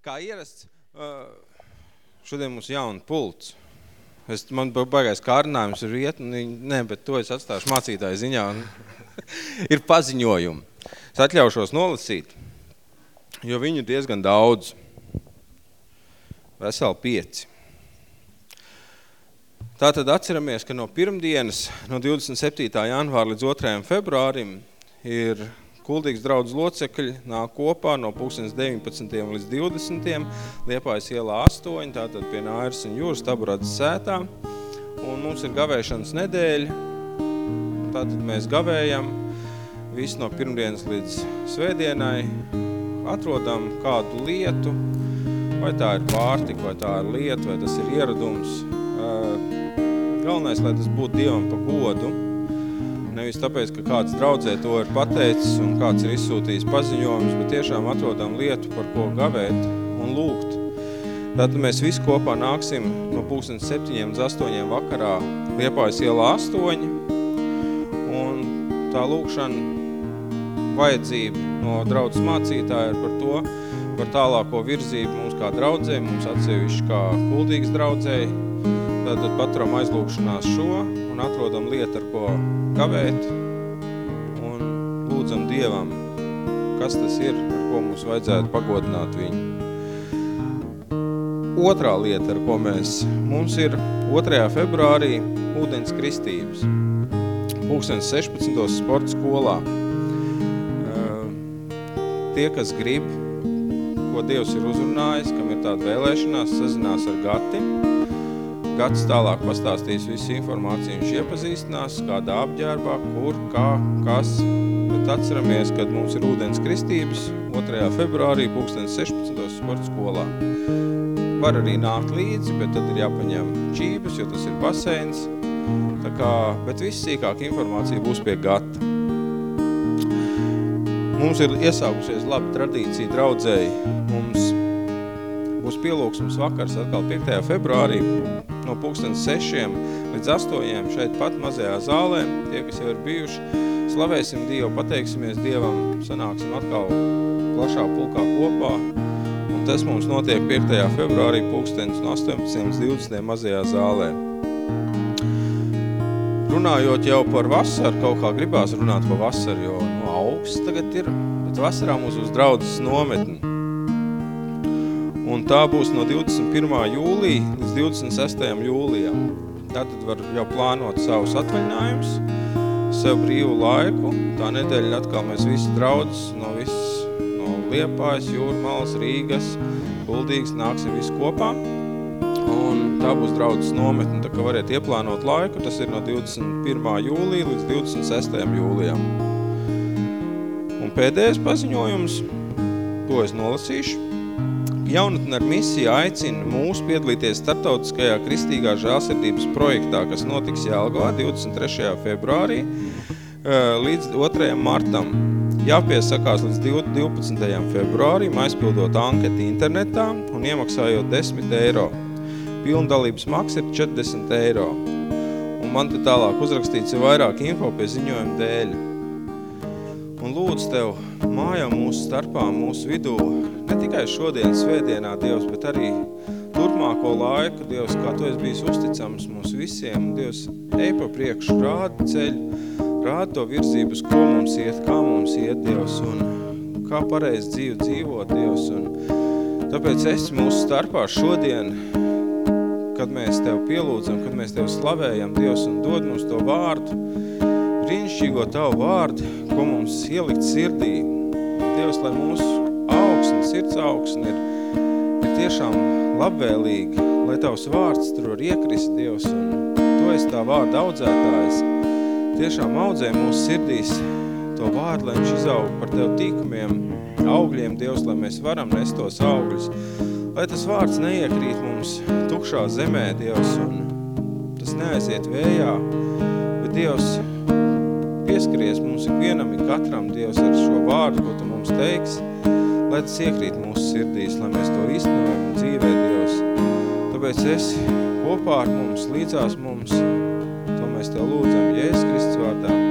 Kā ierasts, šodien mums jauna pults. Es, man baigais kārinājums ir iet, ne, bet to es atstāšu mācītāju ziņā. ir paziņojumi. Es atļaušos nolasīt, jo viņu diezgan daudz. Veseli pieci. Tātad atceramies, ka no pirmdienas, no 27. janvāra līdz 2. februārim ir Kuldīgas draudz locekļi nāk kopā no 19. līdz 20. Liepājas ielā 8, tātad pie Nāiras un Jūras taburādas sētā. Un mums ir gavēšanas nedēļa, tātad mēs gavējam visu no pirmdienas līdz svētdienai, atrodam kādu lietu, vai tā ir pārtika, vai tā ir lieta, vai tas ir ieradums. Galvenais, lai tas būtu Dievam pa godu, Nevis tāpēc, ka kāds draudzē to ir pateicis un kāds ir izsūtījis paziņojumus, bet tiešām atrodam lietu, par ko gavēt un lūgt. Tātad mēs visi kopā nāksim no pūkstens septiņiem līdz astoņiem vakarā Liepājas ielā astoņi. Un tā lūkšana vajadzība no draudzes mācītāja ir par to, par tālāko virzību mums kā draudzē, mums atsevišķi kā kuldīgas draudzēji. Tātad paturam aizlūkšanās šo un atrodam lietu, ar ko kavēt un lūdzam Dievam, kas tas ir, ar ko mums vajadzētu pagodināt viņu. Otrā lieta, ar ko mēs, mums ir 2. februārī ūdens kristības, pūkstens 16. sporta skolā. Tie, kas grib, ko Dievs ir uzrunājis, kam ir tāda vēlēšanās, sazinās ar Gati, Gads tālāk pastāstīs visu informāciju, viņš iepazīstinās, kādā apģērbā, kur, kā, kas. Bet atceramies, kad mums ir ūdens kristības 2. februārī, pūkstens 16. sporta skolā. Var arī nākt līdzi, bet tad ir jāpaņem čības, jo tas ir baseins. Tā kā, bet viss sīkāk informācija būs pie gata. Mums ir iesākusies laba tradīcija draudzēji. Mums būs pielūksums vakars atkal 5. februārī no pulkstens sešiem līdz astoņiem šeit pat mazajā zālē, tie, kas jau ir bijuši, slavēsim Dievu, pateiksimies Dievam, sanāksim atkal plašā pulkā kopā, un tas mums notiek 5. februārī pulkstens no 18 līdz 20 mazajā zālē. Runājot jau par vasaru, kaut kā gribās runāt par vasaru, jo no augsts tagad ir, bet vasarā mums uz draudzes nometni un tā būs no 21. jūlija līdz 26. jūlijam. Tātad var jau plānot savus atvaļinājumus, sev brīvu laiku. Tā nedēļa atkal mēs visi draudzes no visas, no Liepājas, Jūrmals, Rīgas, Kuldīgas nāksim visi kopā. Un tā būs draudzes nometne, tā kā variet ieplānot laiku, tas ir no 21. jūlija līdz 26. jūlijam. Un pēdējais paziņojums, to es nolasīšu. Jaunatne ar misiju aicina mūs piedalīties startautiskajā kristīgā žālsirdības projektā, kas notiks Jelgavā 23. februārī eh, līdz 2. martam. Jāpiesakās līdz 12. februārim, aizpildot anketi internetā un iemaksājot 10 eiro. Pilndalības maksa ir 40 eiro. Un man te tālāk uzrakstīts ir vairāk info pie ziņojuma dēļ. Un lūdzu tev mājā mūsu starpā, mūsu vidū, ne tikai šodien, svētdienā, Dievs, bet arī turpmāko laiku, Dievs, kā Tu esi bijis uzticams mums visiem, Dievs, ej pa priekšu, rādi ceļu, rādi to virzības, ko mums iet, kā mums iet, Dievs, un kā pareizi dzīvi dzīvot, Dievs, un tāpēc esi mūsu starpā šodien, kad mēs Tev pielūdzam, kad mēs Tev slavējam, Dievs, un dod mums to vārdu, brīnišķīgo Tavu vārdu, ko mums ielikt sirdī. Dievs, lai mūsu augsne, sirds augsne ir, ir tiešām labvēlīga, lai tavs vārds tur var iekrist, Dievs, un tu esi tā vārda audzētājs. Tiešām audzē mūsu sirdīs to vārdu, lai viņš izaug par tev tīkumiem, augļiem, Dievs, lai mēs varam nest tos augļus. Lai tas vārds neiekrīt mums tukšā zemē, Dievs, un tas neaiziet vējā, bet Dievs pieskaries mums ikvienam, ik katram, Dievs, ar šo vārdu, ko tu mums teiksi, lai tas iekrīt mūsu sirdīs, lai mēs to iznojam un dzīvē, Dievs. Tāpēc esi kopā ar mums, līdzās mums, to mēs Tev lūdzam, Jēzus Kristus vārdā.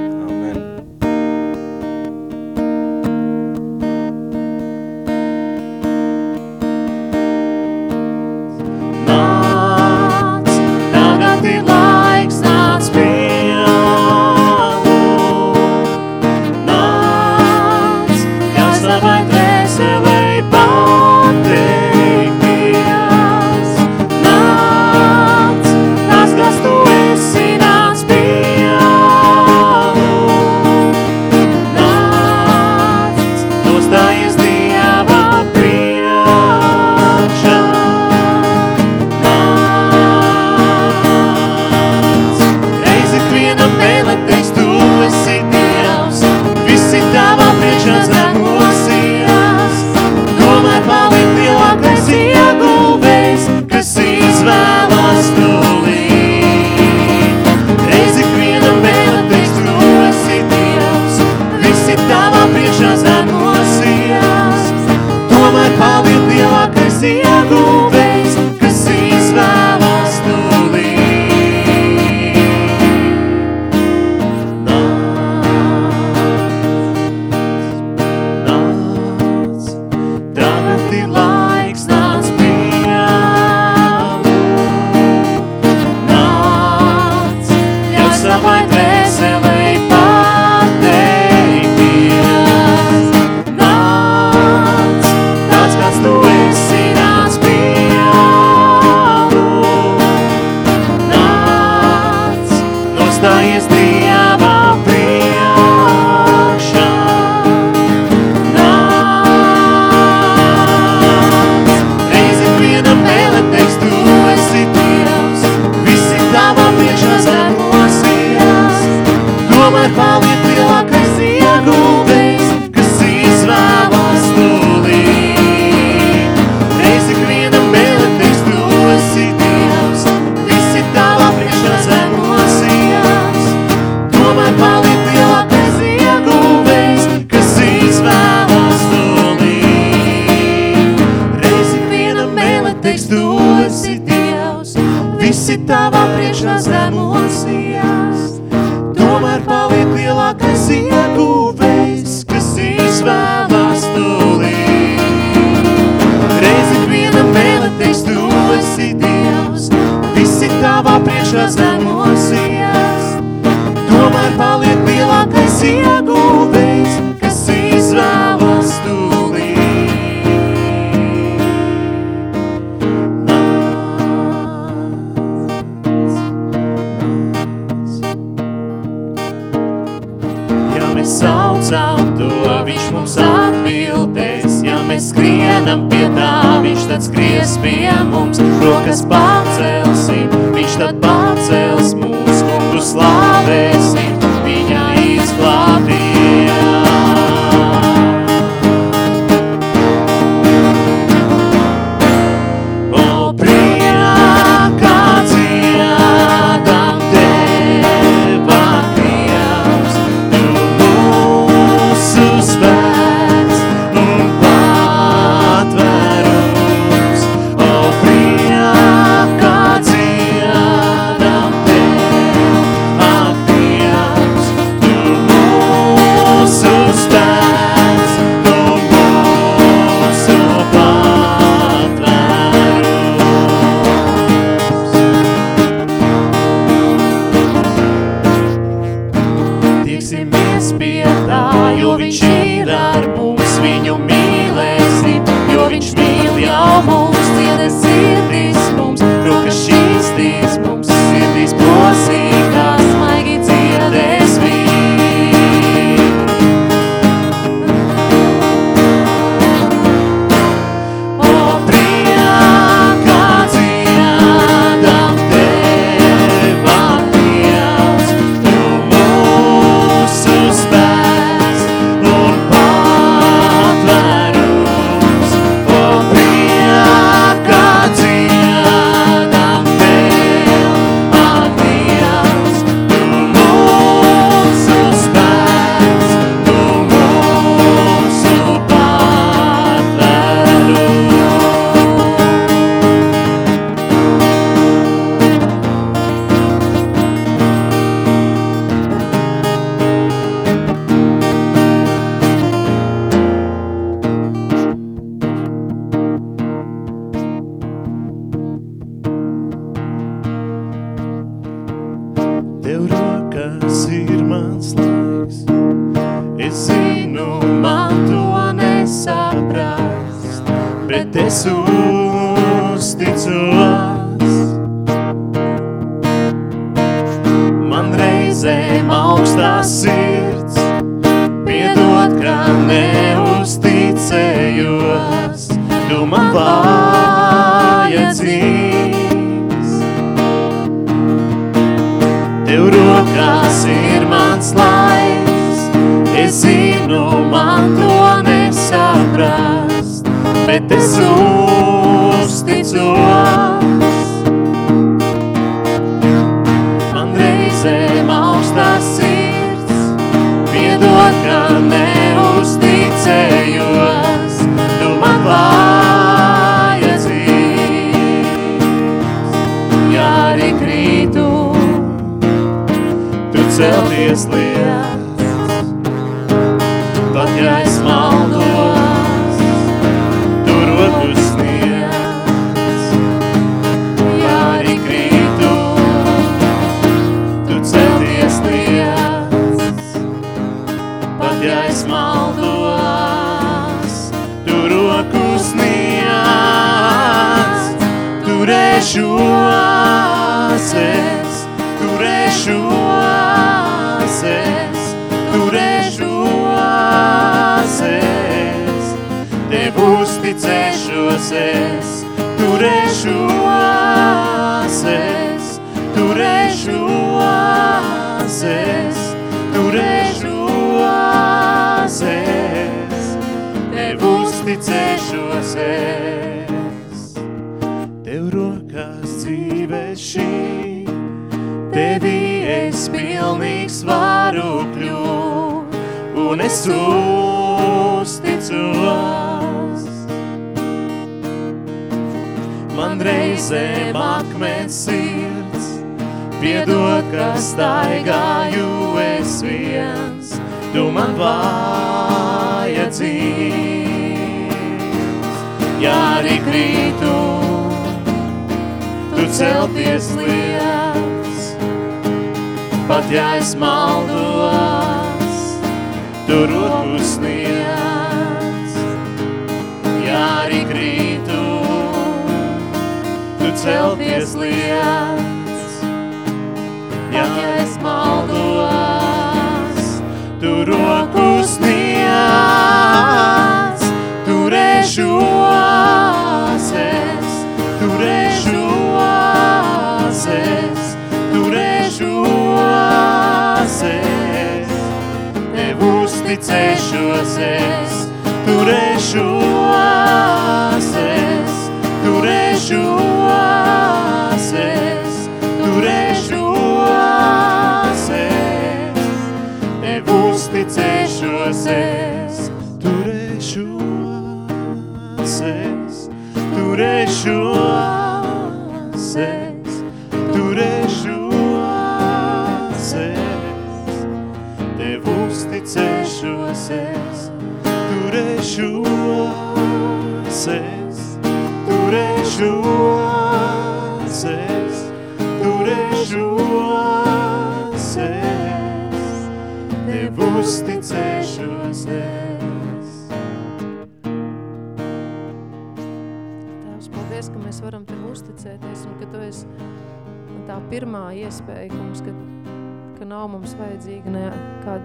Bet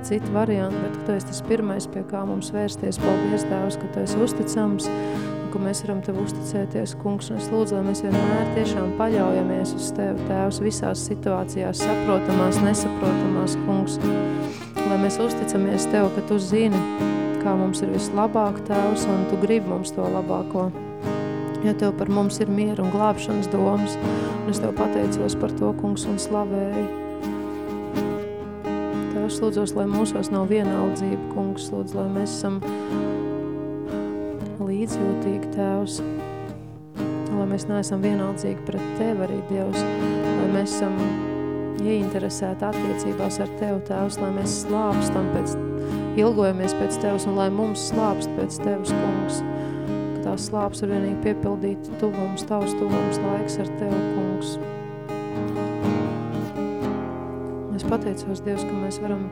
kāda cita varianta, bet Tu esi tas pirmais, pie kā mums vērsties. Paldies, Tēvs, ka Tu esi uzticams un ka mēs varam Tev uzticēties, kungs. Un es lūdzu, lai mēs vienmēr tiešām paļaujamies uz Tevi, Tēvs, visās situācijās, saprotamās, nesaprotamās, kungs. Lai mēs uzticamies Tev, ka Tu zini, kā mums ir vislabāk, Tēvs, un Tu gribi mums to labāko jo Tev par mums ir miera un glābšanas domas, un es Tev pateicos par to, kungs, un slavēju. Tēvs, lūdzos, lai mūsos nav vienaldzība, kungs, lūdzu, lai mēs esam līdzjūtīgi, Tēvs, lai mēs neesam vienaldzīgi pret Tev arī, Dievs, lai mēs esam ieinteresēti attiecībās ar Tev, Tēvs, lai mēs slāpstam pēc, ilgojamies pēc Tevs, un lai mums slāpst pēc Tevs, kungs, ka tās slāps var vienīgi piepildīt tuvums, Tavs tuvums laiks ar Tev, kungs. Es pateicos, Dievs, ka mēs varam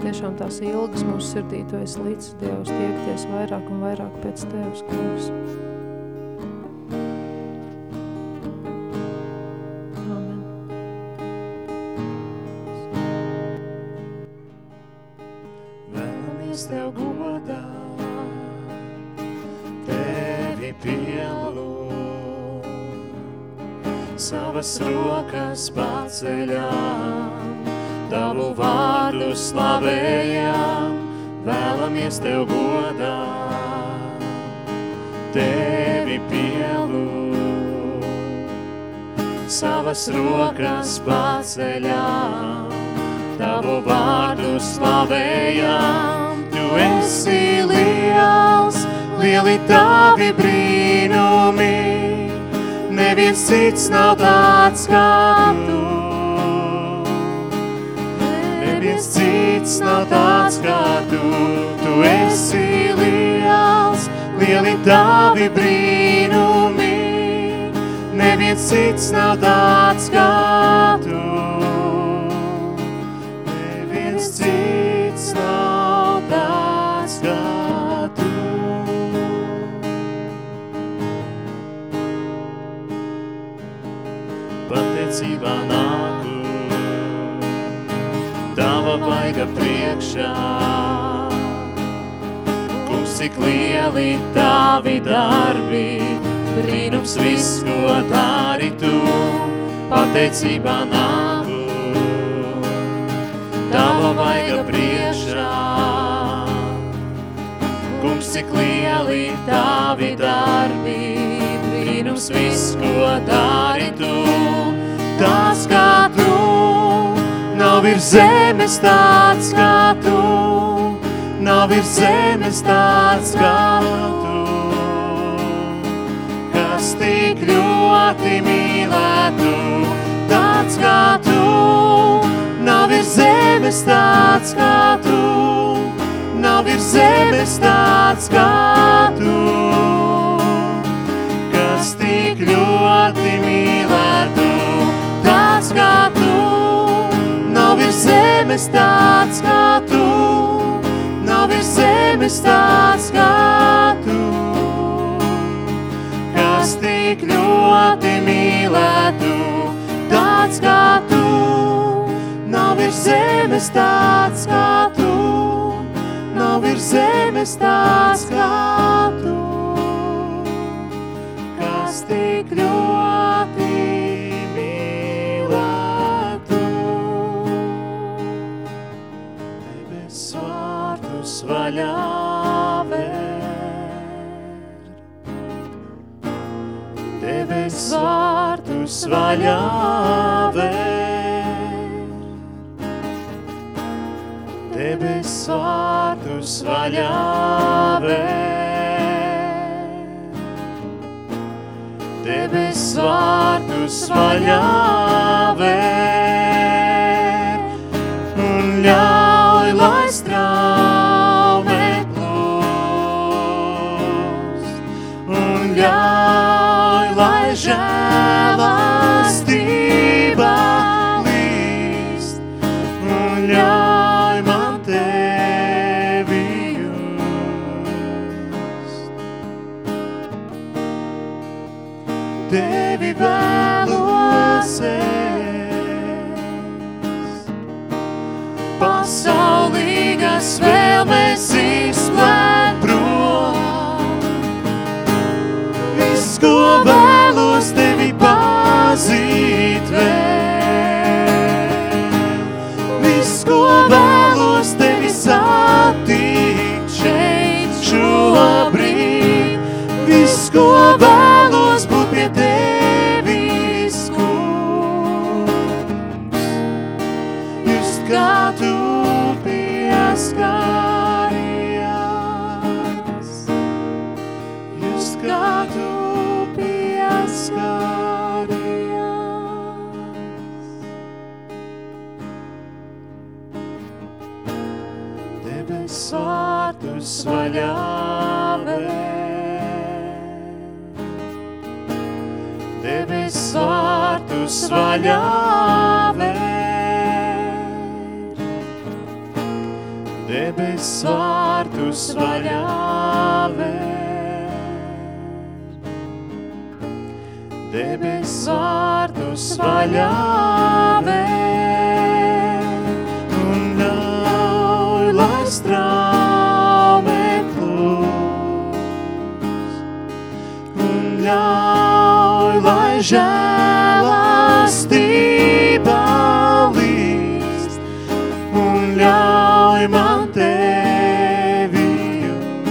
tiešām tās ilgas mūsu sirdī, Tu esi līdz Dievs, tiekties vairāk un vairāk pēc Tevs, kungs. Tev godā, Tevi pielūgt, savas rokas paceļām, vārdu slavējām, vēlamies Tev godā, Tevi pielūgt, savas rokas paceļām, Tavu vārdu slavējām, Tu esi liels, lieli tavi brīnumi, neviens cits nav tāds kā Tu. Cits nav tāds kā Tu, Tu esi liels, lieli tavi brīnumi, neviens cits nav tāds kā Tu. Priekšā. Kungs, cik lieli tavi darbi, brīnums viss, ko dari tu, pateicībā nāku, tava vaiga priekšā. Kungs, cik lieli tavi darbi, brīnums viss, ko dari tu, tāds kā nav ir zemes tāds kā tu, nav ir zemes tāds kā tu, kas tik ļoti mīlētu, tāds kā tu, nav ir zemes tāds kā tu, nav ir zemes tāds kā tu. Kas tik ļoti mīlētu, zemes tāds kā tu, nav ir zemes tāds kā tu. Kas tik ļoti mīlētu, tāds kā tu. Nav ir zemes tāds kā tu, nav ir zemes tāds kā tu kas tik ļoti vārtus vaļā vēr. Debes vārtus vaļā vēr. Debes vārtus vaļā vēr. debes vārtus vaļā vēlmes Debes vārtus vaļā vēr. Debes vārtus vaļā vēr. Debes vārtus vaļā vēr. Ļauj, lai žēlastība līst. Un ļauj man tevi just.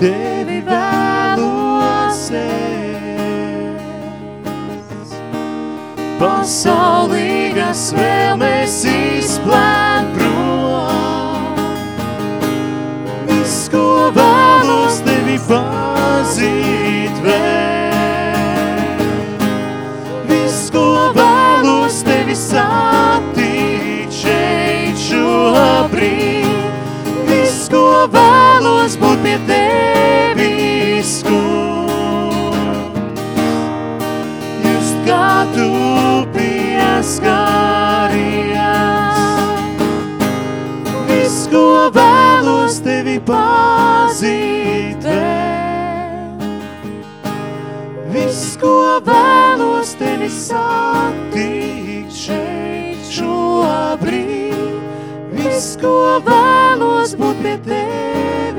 Tevi vēlos es. Pasaulīgas vēlmes izplēt pazīt vēl. Viss, ko vēlos tevi satikt šeit šobrīd. Viss, ko vēlos būt pie tevis, kungs. Just kā tu pieskaries. Viss, ko vēlos tevi pazīt ko vēlos tevi satikt šeit šobrīd. Viss, ko vēlos būt pie tevis,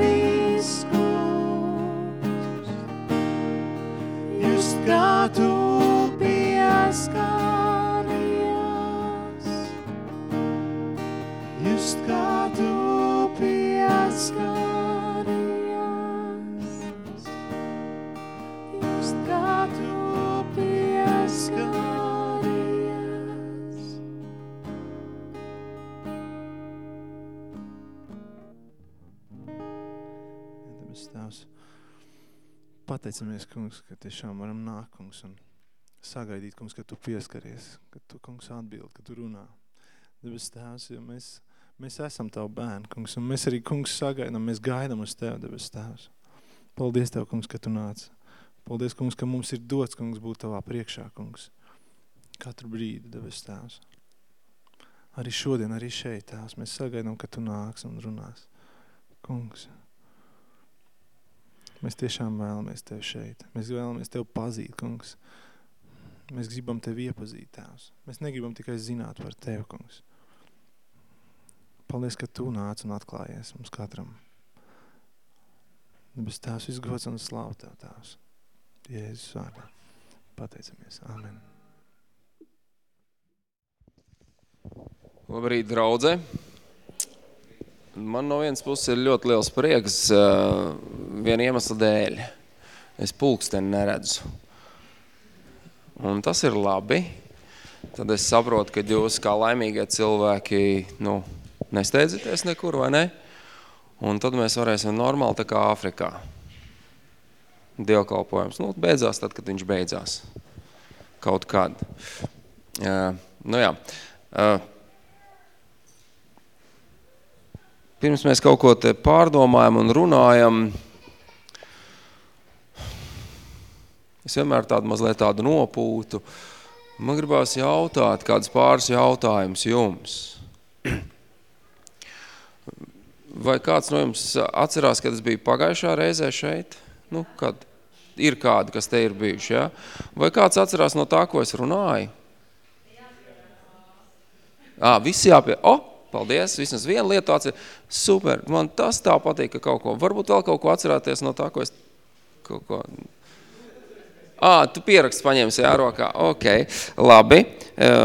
pateicamies, kungs, ka tiešām varam nākt, kungs, un sagaidīt, kungs, ka tu pieskaries, ka tu, kungs, atbild, ka tu runā. Debes Tēvs, jo mēs, mēs esam tavu bērni, kungs, un mēs arī, kungs, sagaidām, mēs gaidām uz Tev, debes Tēvs. Paldies Tev, kungs, ka tu nāc. Paldies, kungs, ka mums ir dots, kungs, būt Tavā priekšā, kungs. Katru brīdi, debes Tēvs. Arī šodien, arī šeit, Tēvs, mēs sagaidām, ka tu nāks un runās. Kungs, Mēs tiešām vēlamies Tevi šeit. Mēs vēlamies Tevi pazīt, kungs. Mēs gribam Tevi iepazīt, Tēvs. Mēs negribam tikai zināt par Tevi, kungs. Paldies, ka Tu nāc un atklājies mums katram. Bez Tēvs izgods un slāv Tev, Tēvs. Jēzus vārdā. Pateicamies. Amen. Labrīt, draudze. Man no vienas puses ir ļoti liels prieks viena iemesla dēļ. Es pulksteni neredzu. Un tas ir labi. Tad es saprotu, ka jūs kā laimīgie cilvēki nu, nesteidzaties nekur, vai ne? Un tad mēs varēsim normāli tā kā Āfrikā. Dievkalpojums. Nu, beidzās tad, kad viņš beidzās. Kaut kad. Uh, nu jā. Uh, pirms mēs kaut ko te pārdomājam un runājam, es vienmēr tādu mazliet tādu nopūtu. Man gribās jautāt kāds pāris jautājums jums. Vai kāds no jums atcerās, kad es biju pagājušā reizē šeit? Nu, kad ir kādi, kas te ir bijuši, ja? Vai kāds atcerās no tā, ko es runāju? Ā, visi jāpie... O, paldies, vismaz viena lieta atcer. Super, man tas tā patīk, ka kaut ko... Varbūt vēl kaut ko atcerāties no tā, ko es... Kaut ko... Ā, tu pieraksts paņemsi jā, rokā. Ok, labi,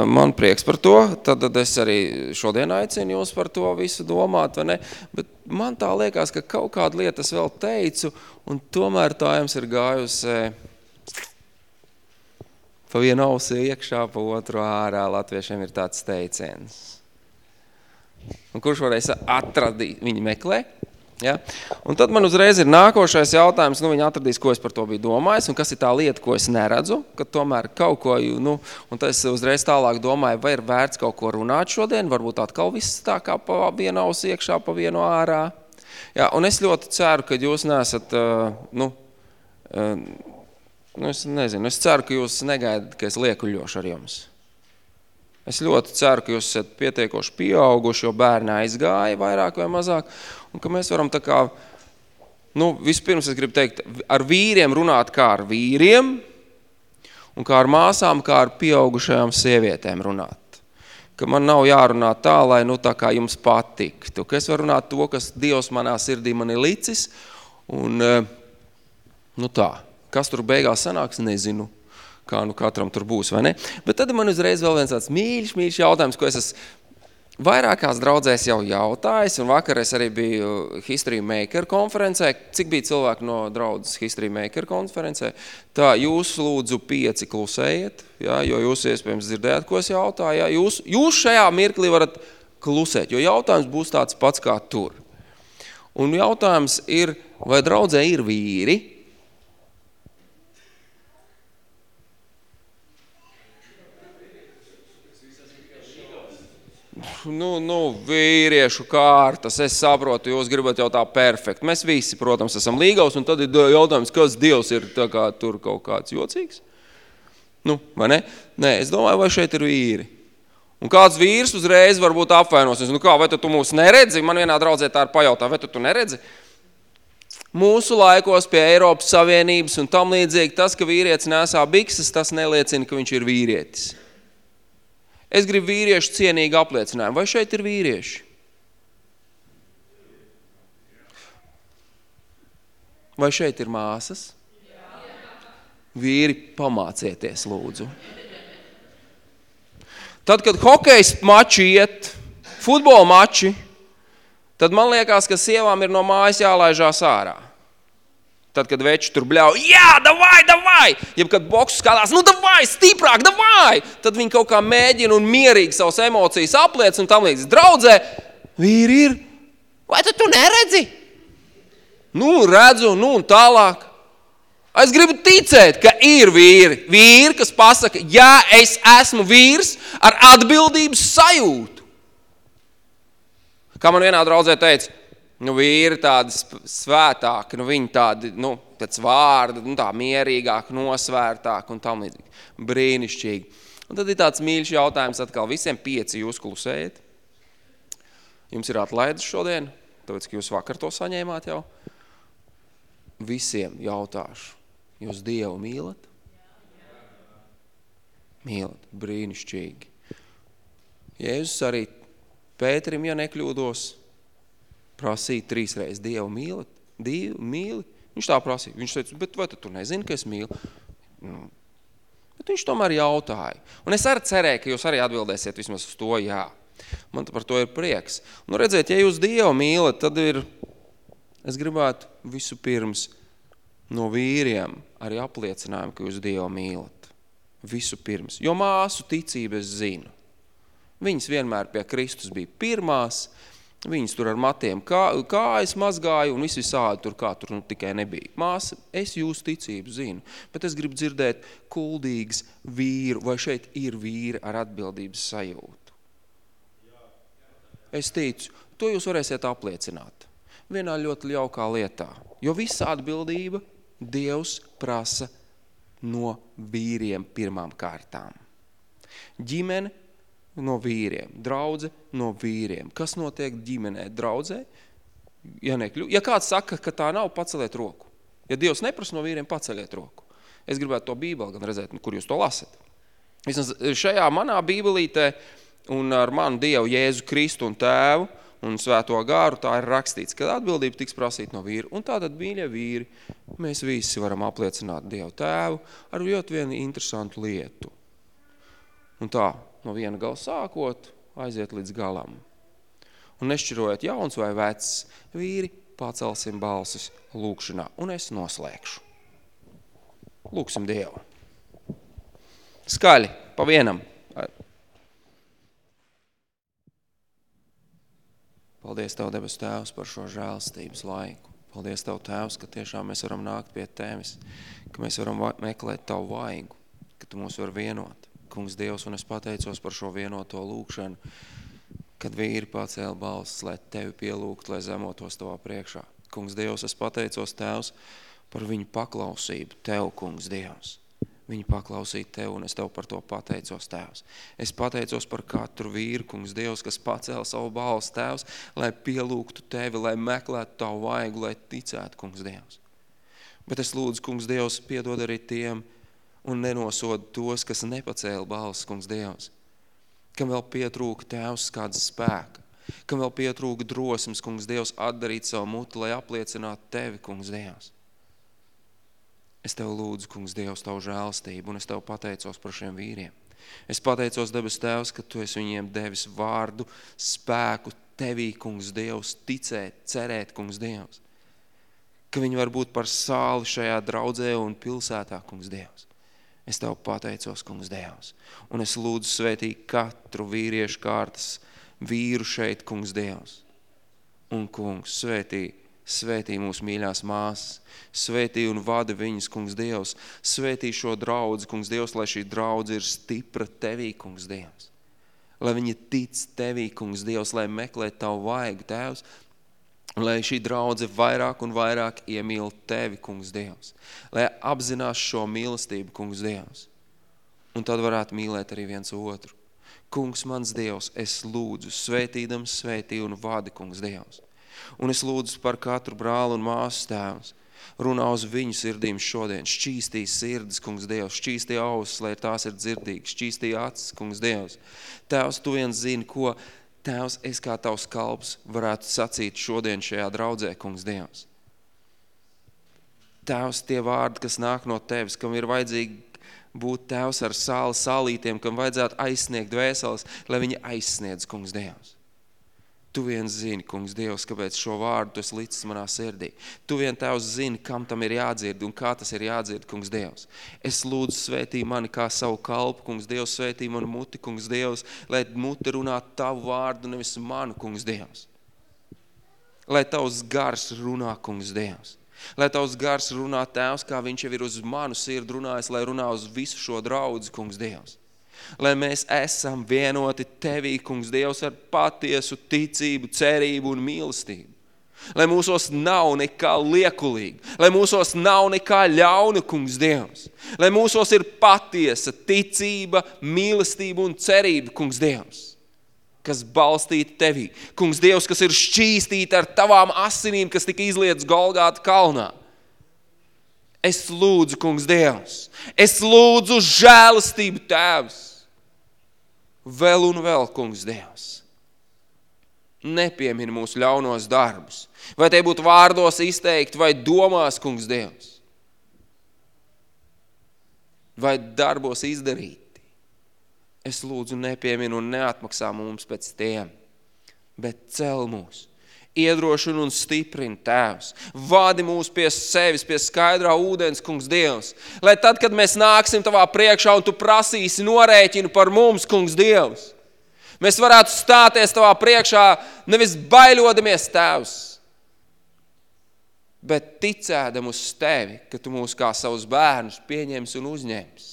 man prieks par to. Tad, tad es arī šodien aicinu jūs par to visu domāt, vai ne? Bet man tā liekas, ka kaut kādu lietu es vēl teicu, un tomēr tā jums ir gājusi pa vienu ausi iekšā, pa otru ārā. Latviešiem ir tāds teiciens. Un kurš varēs atradīt? Viņi meklē. Ja? Un tad man uzreiz ir nākošais jautājums, nu viņi atradīs, ko es par to biju domājis, un kas ir tā lieta, ko es neredzu, ka tomēr kaut ko, nu, un tad es uzreiz tālāk domāju, vai ir vērts kaut ko runāt šodien, varbūt atkal viss tā kā pa vienu ausi iekšā, pa vienu ārā. Ja? Un es ļoti ceru, ka jūs nesat, nu, nu, es nezinu, es ceru, ka jūs negaidat, ka es liekuļošu ar jums. Es ļoti ceru, ka jūs esat pietiekoši pieauguši, jo bērni aizgāja vairāk vai mazāk, un ka mēs varam tā kā, nu, vispirms es gribu teikt, ar vīriem runāt kā ar vīriem, un kā ar māsām, kā ar pieaugušajām sievietēm runāt. Ka man nav jārunā tā, lai nu tā kā jums patiktu, ka es varu runāt to, kas Dievs manā sirdī man ir licis, un, nu tā, kas tur beigās sanāks, nezinu kā nu katram tur būs, vai ne? Bet tad man uzreiz vēl viens tāds mīļš, mīļš jautājums, ko es esmu vairākās draudzēs jau jautājis, un vakar es arī biju History Maker konferencē. Cik bija cilvēki no draudzes History Maker konferencē? Tā, jūs lūdzu pieci klusējiet, jā, jo jūs iespējams dzirdējāt, ko es jautāju. Jā. Jūs, jūs šajā mirklī varat klusēt, jo jautājums būs tāds pats kā tur. Un jautājums ir, vai draudzē ir vīri, nu, nu, vīriešu kārtas, es saprotu, jūs gribat jau tā perfekti. Mēs visi, protams, esam līgaus, un tad ir jautājums, kas Dievs ir tā kā tur kaut kāds jocīgs? Nu, vai ne? Nē, es domāju, vai šeit ir vīri. Un kāds vīrs uzreiz varbūt apvainosies, nu kā, vai tu mūs neredzi? Man vienā draudzē tā ir pajautā, vai tu tu neredzi? Mūsu laikos pie Eiropas Savienības un tam līdzīgi tas, ka vīrietis nesā bikses, tas neliecina, ka viņš ir vīrietis. Es gribu vīriešu cienīgu apliecinājumu. Vai šeit ir vīrieši? Vai šeit ir māsas? Vīri, pamācieties, lūdzu. Tad, kad hokejs mači iet, futbola mači, tad man liekas, ka sievām ir no mājas jālaižās ārā. Tad, kad veči tur bļauj, jā, davai, davai, jeb kad boksu skatās, nu davai, stiprāk, davai, tad viņi kaut kā mēģina un mierīgi savas emocijas apliec un tam līdz draudzē, vīri ir, vai tu tu neredzi? Nu, redzu, nu un tālāk. Es gribu ticēt, ka ir vīri, vīri, kas pasaka, jā, es esmu vīrs ar atbildības sajūtu. Kā man vienā draudzē teica, nu, vīri tādi svētāki, nu, viņi tādi, nu, pēc vārda, nu, tā mierīgāk, nosvērtāk un tam līdzīgi. Brīnišķīgi. Un tad ir tāds mīļš jautājums atkal, visiem pieci jūs klusējat. Jums ir atlaides šodien, tāpēc, ka jūs vakar to saņēmāt jau. Visiem jautāšu, jūs Dievu mīlat? Mīlat, brīnišķīgi. Jēzus arī Pēterim, ja nekļūdos, prasīja trīsreiz Dievu mīlat, Dievu mīli. Viņš tā prasīja. Viņš teica, bet vai tu nezini, ka es mīlu? Nu, bet viņš tomēr jautāja. Un es arī cerēju, ka jūs arī atbildēsiet vismaz uz to jā. Man par to ir prieks. Nu, redziet, ja jūs Dievu mīlat, tad ir, es gribētu visu pirms no vīriem arī apliecinājumu, ka jūs Dievu mīlat. Visu pirms. Jo māsu ticību es zinu. Viņas vienmēr pie Kristus bija pirmās, viņas tur ar matiem kā, kājas mazgāja un viss visādi tur kā tur nu, tikai nebija. Māsa, es jūsu ticību zinu, bet es gribu dzirdēt kuldīgas vīru, vai šeit ir vīri ar atbildības sajūtu. Es ticu, to jūs varēsiet apliecināt. Vienā ļoti ļaukā lietā, jo visa atbildība Dievs prasa no vīriem pirmām kārtām. Ģimene no vīriem, draudze no vīriem. Kas notiek ģimenē, draudzē? Ja, nekļu, ja kāds saka, ka tā nav, paceliet roku. Ja Dievs neprasa no vīriem, paceliet roku. Es gribētu to bībeli gan redzēt, kur jūs to lasat. Vismaz šajā manā bībelītē un ar manu Dievu Jēzu Kristu un Tēvu un svēto gāru, tā ir rakstīts, ka atbildība tiks prasīta no vīra. Un tātad, mīļie vīri, mēs visi varam apliecināt Dievu tēvu ar ļoti vienu interesantu lietu. Un tā, no viena gala sākot, aiziet līdz galam. Un nešķirojot jauns vai vecs, vīri pacelsim balsis lūkšanā, un es noslēgšu. Lūksim Dievu. Skaļi, pa vienam. Paldies Tev, debes Tēvs, par šo žēlstības laiku. Paldies Tev, Tēvs, ka tiešām mēs varam nākt pie Tevis, ka mēs varam meklēt Tavu vaigu, ka Tu mūs var vienot. Kungs Dievs, un es pateicos par šo vienoto lūkšanu, kad vīri pacēla balsts, lai Tevi pielūgt, lai zemotos Tavā priekšā. Kungs Dievs, es pateicos Tēvs par viņu paklausību Tev, Kungs Dievs. Viņi paklausīja Tev, un es Tev par to pateicos, Tēvs. Es pateicos par katru vīru, kungs Dievs, kas pacēla savu balstu, Tēvs, lai pielūgtu Tevi, lai meklētu Tavu vaigu, lai ticētu, kungs Dievs. Bet es lūdzu, kungs Dievs, piedod arī tiem un nenosod tos, kas nepacēla balsts, kungs Dievs. Kam vēl pietrūka Tēvs kāds spēka, kam vēl pietrūka drosmes, kungs Dievs, atdarīt savu mutu, lai apliecinātu Tevi, kungs Dievs. Es Tev lūdzu, kungs, Dievs, Tavu žēlstību, un es Tev pateicos par šiem vīriem. Es pateicos, debes Tēvs, ka Tu esi viņiem devis vārdu, spēku Tevī, kungs, Dievs, ticēt, cerēt, kungs, Dievs. Ka viņi var būt par sāli šajā draudzē un pilsētā, kungs, Dievs. Es Tev pateicos, kungs, Dievs. Un es lūdzu svētīt katru vīriešu kārtas vīru šeit, kungs, Dievs. Un, kungs, svētīt Svētī mūsu mīļās māsas, svētī un vada viņas, kungs Dievs, svētī šo draudzi, kungs Dievs, lai šī draudze ir stipra tevī, kungs Dievs. Lai viņa tic tevī, kungs Dievs, lai meklē tavu vaigu, Tēvs, lai šī draudze vairāk un vairāk iemīl tevi, kungs Dievs, lai apzinās šo mīlestību, kungs Dievs, un tad varētu mīlēt arī viens otru. Kungs, mans Dievs, es lūdzu, svētīdams, svētī un vadi, kungs Dievs Un es lūdzu par katru brālu un māsu tēvs. Runā uz viņu sirdīm šodien. Šķīstī sirdis, kungs Dievs. Šķīstī ausis, lai tās ir dzirdīgas. Šķīstī acis, kungs Dievs. Tēvs, tu viens zini, ko Tēvs, es kā tavs kalps varētu sacīt šodien šajā draudzē, kungs Dievs. Tēvs, tie vārdi, kas nāk no tevis, kam ir vajadzīgi būt tēvs ar sāli sālītiem, kam vajadzētu aizsniegt dvēseles, lai viņi aizsniedz, kungs Dievs. Tu viens zini, kungs Dievs, kāpēc šo vārdu tu esi licis manā sirdī. Tu vien Tēvs zini, kam tam ir jādzird un kā tas ir jādzird, kungs Dievs. Es lūdzu svētī mani kā savu kalpu, kungs Dievs, svētī manu muti, kungs Dievs, lai muti runā tavu vārdu, nevis manu, kungs Dievs. Lai tavs gars runā, kungs Dievs. Lai tavs gars runā tēvs, kā viņš jau ir uz manu sirdi runājis, lai runā uz visu šo draudzi, kungs Dievs lai mēs esam vienoti Tevī, kungs, Dievs, ar patiesu ticību, cerību un mīlestību. Lai mūsos nav nekā liekulīga, lai mūsos nav nekā ļauna, kungs, Dievs. Lai mūsos ir patiesa ticība, mīlestība un cerība, kungs, Dievs kas balstīta tevī. Kungs, Dievs, kas ir šķīstīta ar tavām asinīm, kas tika izlietas Golgāta kalnā. Es lūdzu, kungs, Dievs, es lūdzu žēlastību, Tēvs vēl un vēl, kungs Dievs. Nepiemini mūsu ļaunos darbus. Vai tie būtu vārdos izteikti, vai domās, kungs Dievs. Vai darbos izdarīti. Es lūdzu nepieminu un neatmaksā mums pēc tiem, bet cel mūs iedrošina un stiprina Tēvs. Vadi mūs pie sevis, pie skaidrā ūdens, kungs Dievs. Lai tad, kad mēs nāksim tavā priekšā un tu prasīsi norēķinu par mums, kungs Dievs, mēs varētu stāties tavā priekšā nevis baiļodamies Tēvs, bet ticēdam uz tevi, ka tu mūs kā savus bērnus pieņems un uzņems.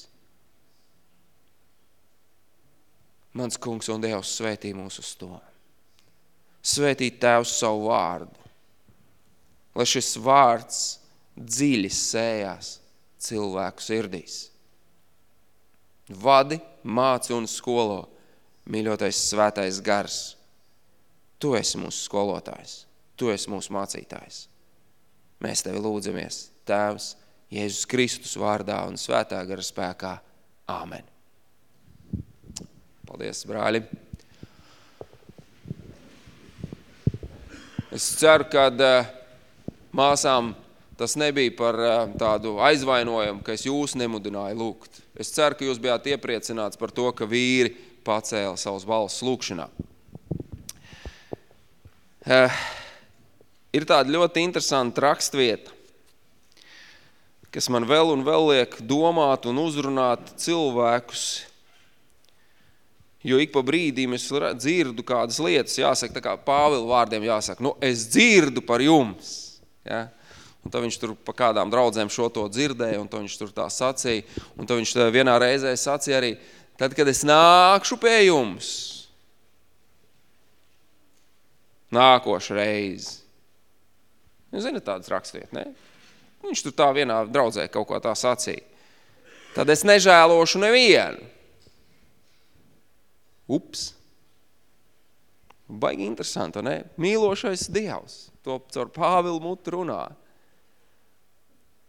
Mans kungs un Dievs svētī mūs uz to svētīt Tēvs savu vārdu, lai šis vārds dziļi sējās cilvēku sirdīs. Vadi, māci un skolo, mīļotais svētais gars. Tu esi mūsu skolotājs, tu esi mūsu mācītājs. Mēs tevi lūdzamies, Tēvs, Jēzus Kristus vārdā un svētā gara spēkā. Āmen. Paldies, brāļi! Es ceru, ka eh, māsām tas nebija par eh, tādu aizvainojumu, ka es jūs nemudināju lūgt. Es ceru, ka jūs bijāt iepriecināts par to, ka vīri pacēla savus balss lūkšanā. Eh, ir tāda ļoti interesanta rakstvieta, kas man vēl un vēl liek domāt un uzrunāt cilvēkus Jo ik pa brīdīm es dzirdu kādas lietas, jāsaka, tā kā Pāvila vārdiem jāsaka, nu, es dzirdu par jums. Ja? Un tad viņš tur pa kādām draudzēm šo to dzirdēja, un tad viņš tur tā sacīja. Un tad viņš vienā reizē sacīja arī, tad, kad es nākšu pie jums, nākošu reizi. Jūs zināt tādas rakstiet, ne? Viņš tur tā vienā draudzē kaut ko tā sacīja. Tad es nežēlošu nevienu. Ups! Baigi interesanti, ne? Mīlošais Dievs, to caur Pāvilu mutu runā.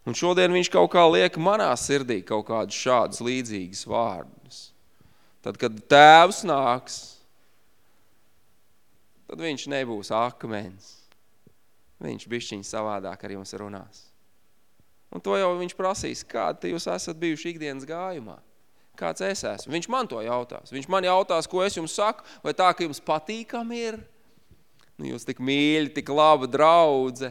Un šodien viņš kaut kā liek manā sirdī kaut kādus šādus līdzīgus vārdus. Tad, kad tēvs nāks, tad viņš nebūs akmens. Viņš bišķiņ savādāk ar jums runās. Un to jau viņš prasīs, kādi jūs esat bijuši ikdienas gājumā kāds es esmu. Viņš man to jautās. Viņš man jautās, ko es jums saku, vai tā, ka jums patīkam ir. Nu, jūs tik mīļi, tik laba draudze,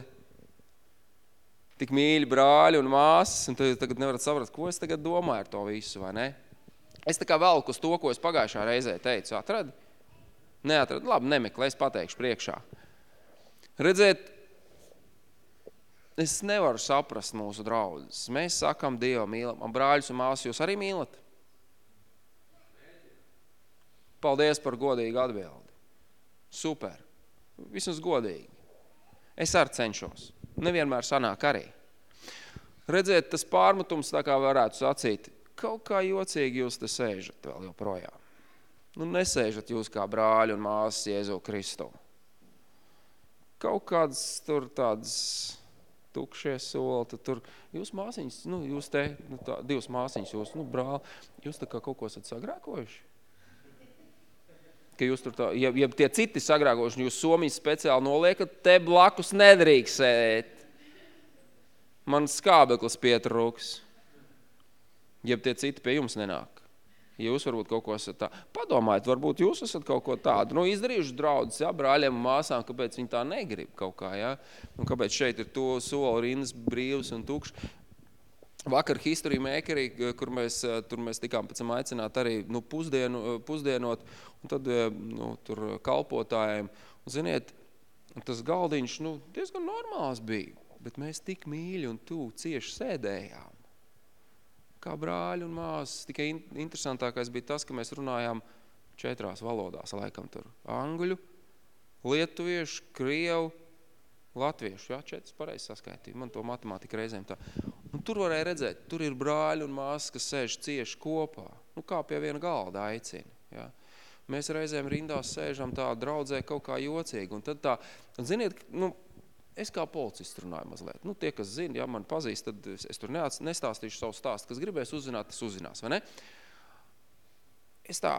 tik mīļi brāļi un māsas, un tad jūs tagad nevarat saprast, ko es tagad domāju ar to visu, vai ne? Es tā kā velku uz to, ko es pagājušā reizē teicu, atradi? Neatradi, labi, nemeklē, es pateikšu priekšā. Redziet, es nevaru saprast mūsu draudzes. Mēs sakam Dievu mīlam, un brāļus un māsas jūs arī mīlat? Paldies par godīgu atbildi. Super. Vismaz godīgi. Es arī cenšos. Nevienmēr sanāk arī. Redziet, tas pārmetums tā kā varētu sacīt, kaut kā jocīgi jūs te sēžat vēl joprojām. Nu, nesēžat jūs kā brāļi un māsas Jēzu Kristu. kaut kāds tur tāds tukšie soli, tad tur jūs māsiņas, nu, jūs te, nu, tā, divas māsiņas, jūs, nu, brāli, jūs tā kā kaut ko esat sagrākojuši? Ka jūs tur tā, ja, ja tie citi sagrākojuši, jūs Somijas speciāli noliekat, te blakus nedrīksēt. Man skābeklis pietrūks. Ja tie citi pie jums nenāk. Jūs varbūt kaut ko esat tā. Padomājiet, varbūt jūs esat kaut ko tādu. Nu, izdarījuši draudzes, ja, brāļiem un māsām, kāpēc viņi tā negrib kaut kā, ja. Un kāpēc šeit ir to soli rindas brīvs un tukšs. Vakar History Makerī, kur mēs, tur mēs tikām pēc tam aicināt arī nu, pusdienu, pusdienot, un tad nu, tur kalpotājiem. Un, ziniet, tas galdiņš nu, diezgan normāls bija, bet mēs tik mīļi un tu cieši sēdējām kā brāļi un māsas. Tikai interesantākais bija tas, ka mēs runājām četrās valodās, laikam tur angļu, lietuviešu, krievu, latviešu, jā, četras pareizi saskaitīja. Man to matemātika reizēm tā. Un tur varēja redzēt, tur ir brāļi un māsas, kas sēž cieši kopā. Nu, kā pie viena galda aicina, jā. Mēs reizēm rindās sēžam tā draudzē kaut kā jocīgi. Un tad tā, un ziniet, nu, Es kā policists runāju mazliet. Nu, tie, kas zina, ja man pazīst, tad es, es tur neats, nestāstīšu savu stāstu. Kas gribēs uzzināt, tas uzzinās, vai ne? Es tā,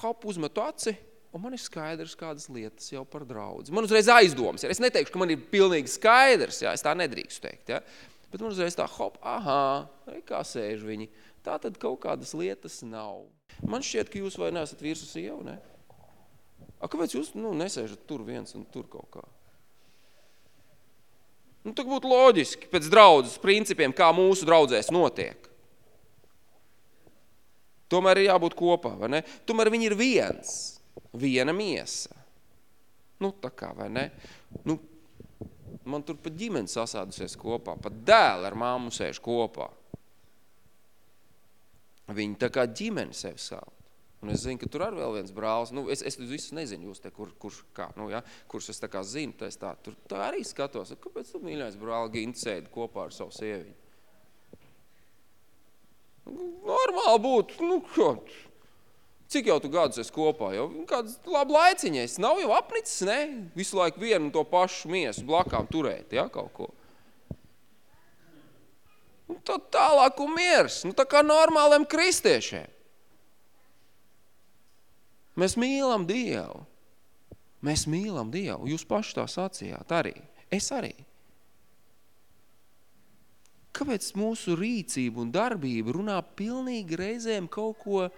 hop, uzmetu aci, un man ir skaidrs kādas lietas jau par draudzi. Man uzreiz aizdomas, ja es neteikšu, ka man ir pilnīgi skaidrs, ja, es tā nedrīkstu teikt, ja. Bet man uzreiz tā, hop, aha, kā sēž viņi. Tā tad kaut kādas lietas nav. Man šķiet, ka jūs vai neesat vīrs un sieva, ne? A, kāpēc jūs nu, nesēžat tur viens un tur kaut kā? Nu, tā būtu loģiski, pēc draudzes principiem, kā mūsu draudzēs notiek. Tomēr ir jābūt kopā, vai ne? Tomēr viņi ir viens, viena miesa. Nu, tā kā, vai ne? Nu, man tur pat ģimene sasādusies kopā, pat dēli ar māmu sēž kopā. Viņi tā kā ģimene sevi sauc. Un es zinu, ka tur ar vēl viens brālis, nu, es, es visu nezinu, jūs te, kur, kurš, kā, nu, ja, kurš es tā kā zinu, tā tā, tur tā arī skatos, kāpēc tu mīļais brāli Gints sēdi kopā ar savu sieviņu? Normāli būtu, nu, ko, cik jau tu gadus esi kopā, jau kāds labi laiciņais, nav jau apnicis, ne? Visu laiku vienu un to pašu miesu blakām turēt, ja, kaut ko. Un tad tālāk un miers, nu, tā kā normāliem kristiešiem. Mēs mīlam Dievu. Mēs mīlam Dievu. Jūs paši tā sacījāt arī. Es arī. Kāpēc mūsu rīcība un darbība runā pilnīgi reizēm kaut ko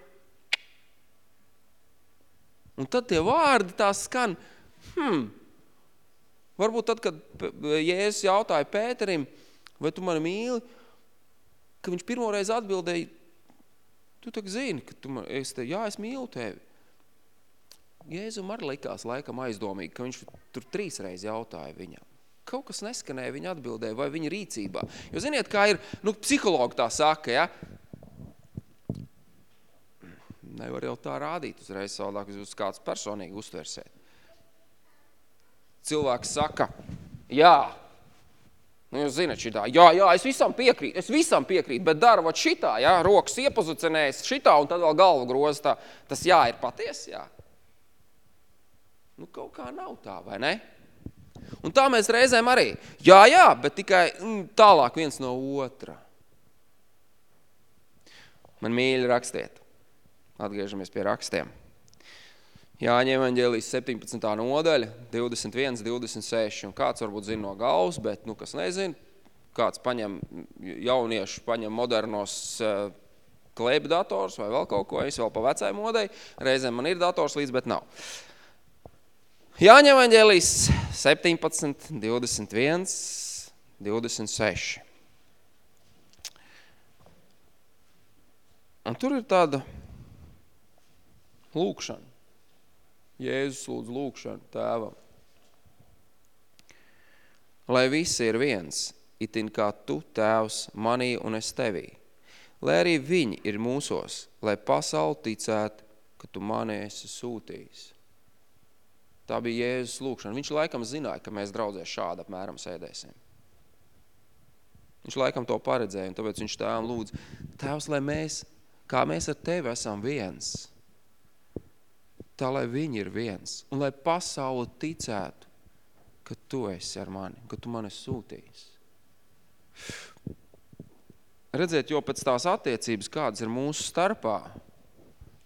Un tad tie vārdi tā skan, hmm, varbūt tad, kad Jēzus jautāja Pēterim, vai tu mani mīli, ka viņš pirmoreiz atbildēja, tu tak zini, ka tu man, es te, jā, es mīlu tevi. Jēzum arī likās laikam aizdomīgi, ka viņš tur trīsreiz jautāja viņam. Kaut kas neskanēja viņa atbildē vai viņa rīcībā. Jo ziniet, kā ir, nu, psihologi tā saka, ja? Nevar jau tā rādīt uzreiz savādāk, jūs kāds personīgi uztversiet. Cilvēks saka, jā, nu jūs zinat šitā, jā, jā, es visam piekrītu, es visam piekrītu, bet vat šitā, jā, rokas iepozicionējas šitā un tad vēl galvu groztā. Tas jā ir paties, jā. Nu, kaut kā nav tā, vai ne? Un tā mēs reizēm arī. Jā, jā, bet tikai mm, tālāk viens no otra. Man mīļi rakstiet. Atgriežamies pie rakstiem. Jāņa evaņģēlijas 17. nodaļa, 21, 26. Un kāds varbūt zina no galvas, bet, nu, kas nezina, kāds paņem, jaunieši paņem modernos uh, klēpju dators vai vēl kaut ko, es vēl pa vecai modai, reizēm man ir dators līdz, bet nav. Jāņa evaņģēlijas 17, 21, 26. Un tur ir tāda lūkšana. Jēzus lūdz lūkšanu tēvam. Lai visi ir viens, itin kā tu, tēvs, manī un es tevī. Lai arī viņi ir mūsos, lai pasauli ticētu, ka tu mani esi sūtījis. Tā bija Jēzus lūkšana. Viņš laikam zināja, ka mēs draudzē šādi apmēram sēdēsim. Viņš laikam to paredzēja, un tāpēc viņš tēvam lūdz, Tēvs, lai mēs, kā mēs ar tevi esam viens, tā lai viņi ir viens, un lai pasauli ticētu, ka tu esi ar mani, ka tu mani sūtījis. Redziet, jo pēc tās attiecības, kādas ir mūsu starpā,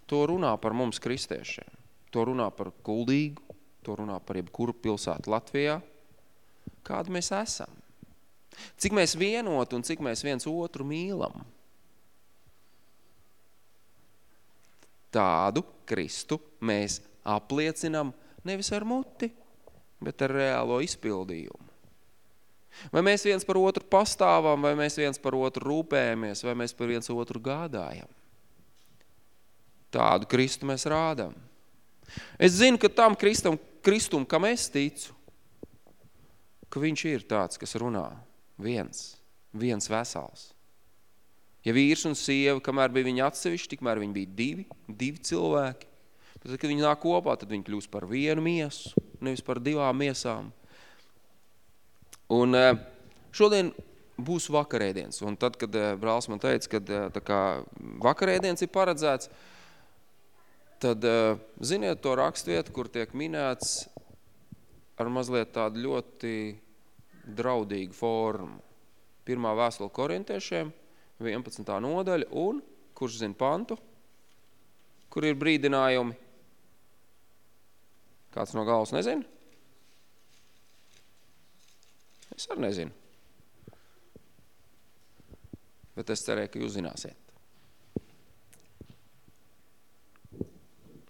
to runā par mums kristiešiem. To runā par kuldīgu, to runā par jebkuru pilsētu Latvijā. Kādu mēs esam? Cik mēs vienot un cik mēs viens otru mīlam? Tādu Kristu mēs apliecinam nevis ar muti, bet ar reālo izpildījumu. Vai mēs viens par otru pastāvam, vai mēs viens par otru rūpējamies, vai mēs par viens otru gādājam. Tādu Kristu mēs rādam. Es zinu, ka tam Kristam, Kristum, kam es ticu, ka viņš ir tāds, kas runā viens, viens vesels. Ja vīrs un sieva, kamēr bija viņi atsevišķi, tikmēr viņi bija divi, divi cilvēki. Bet, kad viņi nāk kopā, tad viņi kļūst par vienu miesu, nevis par divām miesām. Un eh, šodien būs vakarēdiens. Un tad, kad eh, brālis man teica, ka eh, tā kā vakarēdiens ir paredzēts, tad ziniet to rakstvietu, kur tiek minēts ar mazliet tādu ļoti draudīgu formu. Pirmā vēstule korintiešiem, 11. nodaļa, un, kurš zina pantu, kur ir brīdinājumi? Kāds no galvas nezina? Es arī nezinu. Bet es cerēju, ka jūs zināsiet.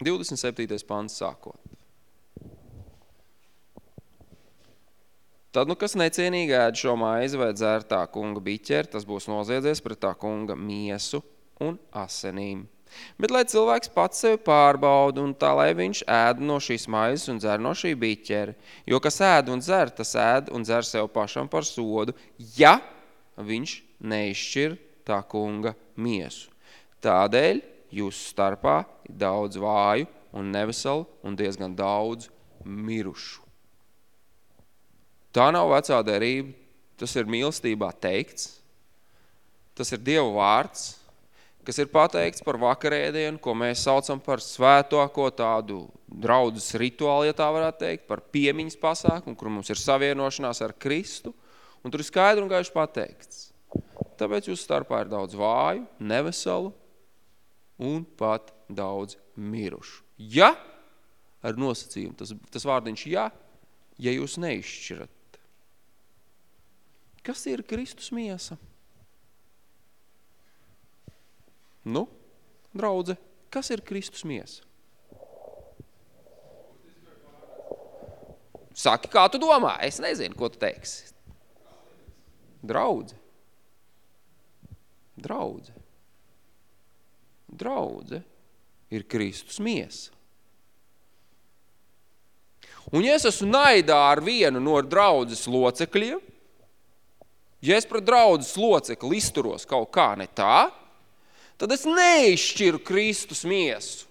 27. pants sākot. Tad, nu, kas necienīgi ēd šo maizi vai dzer tā kunga biķeri, tas būs noziedzies pret tā kunga miesu un asenīm. Bet lai cilvēks pats sevi pārbauda un tā, lai viņš ēd no šīs maizes un dzer no šī biķera. Jo kas ēd un dzer, tas ēd un dzer sev pašam par sodu, ja viņš neizšķir tā kunga miesu. Tādēļ jūsu starpā ir daudz vāju un neveselu un diezgan daudz mirušu. Tā nav vecā derība, tas ir mīlestībā teikts, tas ir Dieva vārds, kas ir pateikts par vakarēdienu, ko mēs saucam par svētāko tādu draudzes rituālu, ja tā varētu teikt, par piemiņas pasākumu, kur mums ir savienošanās ar Kristu, un tur ir skaidri un gaiši pateikts. Tāpēc jūs starpā ir daudz vāju, neveselu un pat daudz mirušu. Ja, ar nosacījumu, tas, tas vārdiņš ja, ja jūs neizšķirat. Kas ir Kristus miesa? Nu, draudze, kas ir Kristus miesa? Saki, kā tu domā? Es nezinu, ko tu teiksi. Draudze. Draudze. Draudze ir Kristus miesa. Un ja es esmu naidā ar vienu no draudzes locekļiem, ja es pret draudzes locekli izturos kaut kā ne tā, tad es neizšķiru Kristus miesu.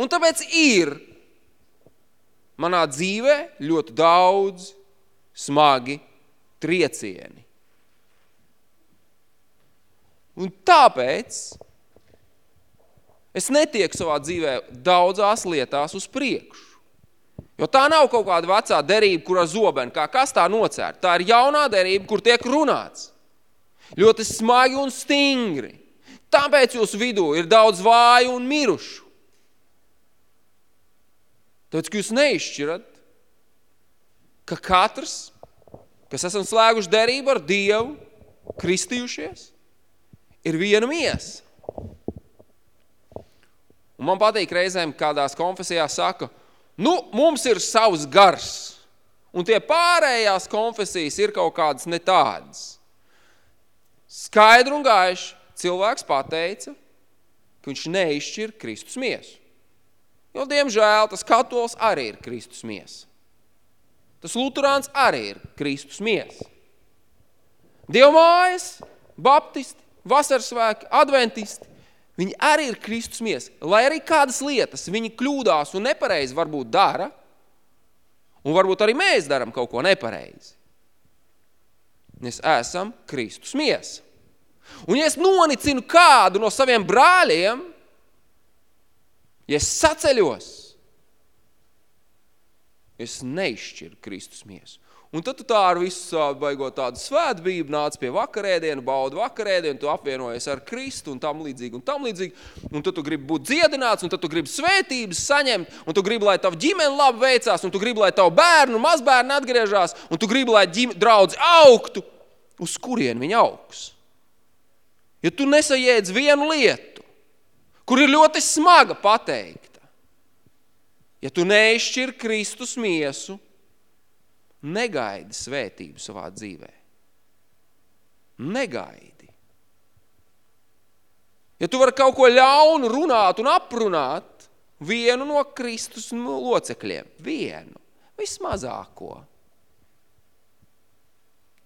Un tāpēc ir manā dzīvē ļoti daudz smagi triecieni. Un tāpēc es netieku savā dzīvē daudzās lietās uz priekšu. Jo tā nav kaut kāda vecā derība, kur ar zobeni, kā kas tā nocērt. Tā ir jaunā derība, kur tiek runāts. Ļoti smagi un stingri. Tāpēc jūsu vidū ir daudz vāju un mirušu. Tāpēc, ka jūs neizšķirat, ka katrs, kas esam slēguši derību ar Dievu, kristījušies, ir viena miesa. Un man patīk reizēm kādās konfesijās saka, nu, mums ir savs gars, un tie pārējās konfesijas ir kaut kādas ne tādas. Skaidru un gaiši, cilvēks pateica, ka viņš neizšķir Kristus miesu. Jo, diemžēl, tas katols arī ir Kristus miesa. Tas luterāns arī ir Kristus miesa. Dievmājas, baptisti, vasarsvēki, adventisti, viņi arī ir Kristus miesa. Lai arī kādas lietas viņi kļūdās un nepareizi varbūt dara, un varbūt arī mēs daram kaut ko nepareizi. Mēs esam Kristus miesa. Un ja es nonicinu kādu no saviem brāļiem, ja es saceļos, Es neizšķiru Kristus miesu. Un tad tu tā ar visu baigot tādu svētbību nāc pie vakarēdienu, baudi vakarēdienu, tu apvienojies ar Kristu un tam līdzīgi un tam līdzīgi. Un tad tu gribi būt dziedināts, un tad tu gribi svētības saņemt, un tu gribi, lai tavu ģimeni labi veicās, un tu gribi, lai tavu bērnu mazbērnu atgriežās, un tu gribi, lai ģim, draudzi augtu. Uz kurien viņi augs? Ja tu nesajēdz vienu lietu, kur ir ļoti smaga pateikta, ja tu neizšķir Kristus miesu, negaidi svētību savā dzīvē. Negaidi. Ja tu vari kaut ko ļaunu runāt un aprunāt vienu no Kristus locekļiem, vienu, vismazāko,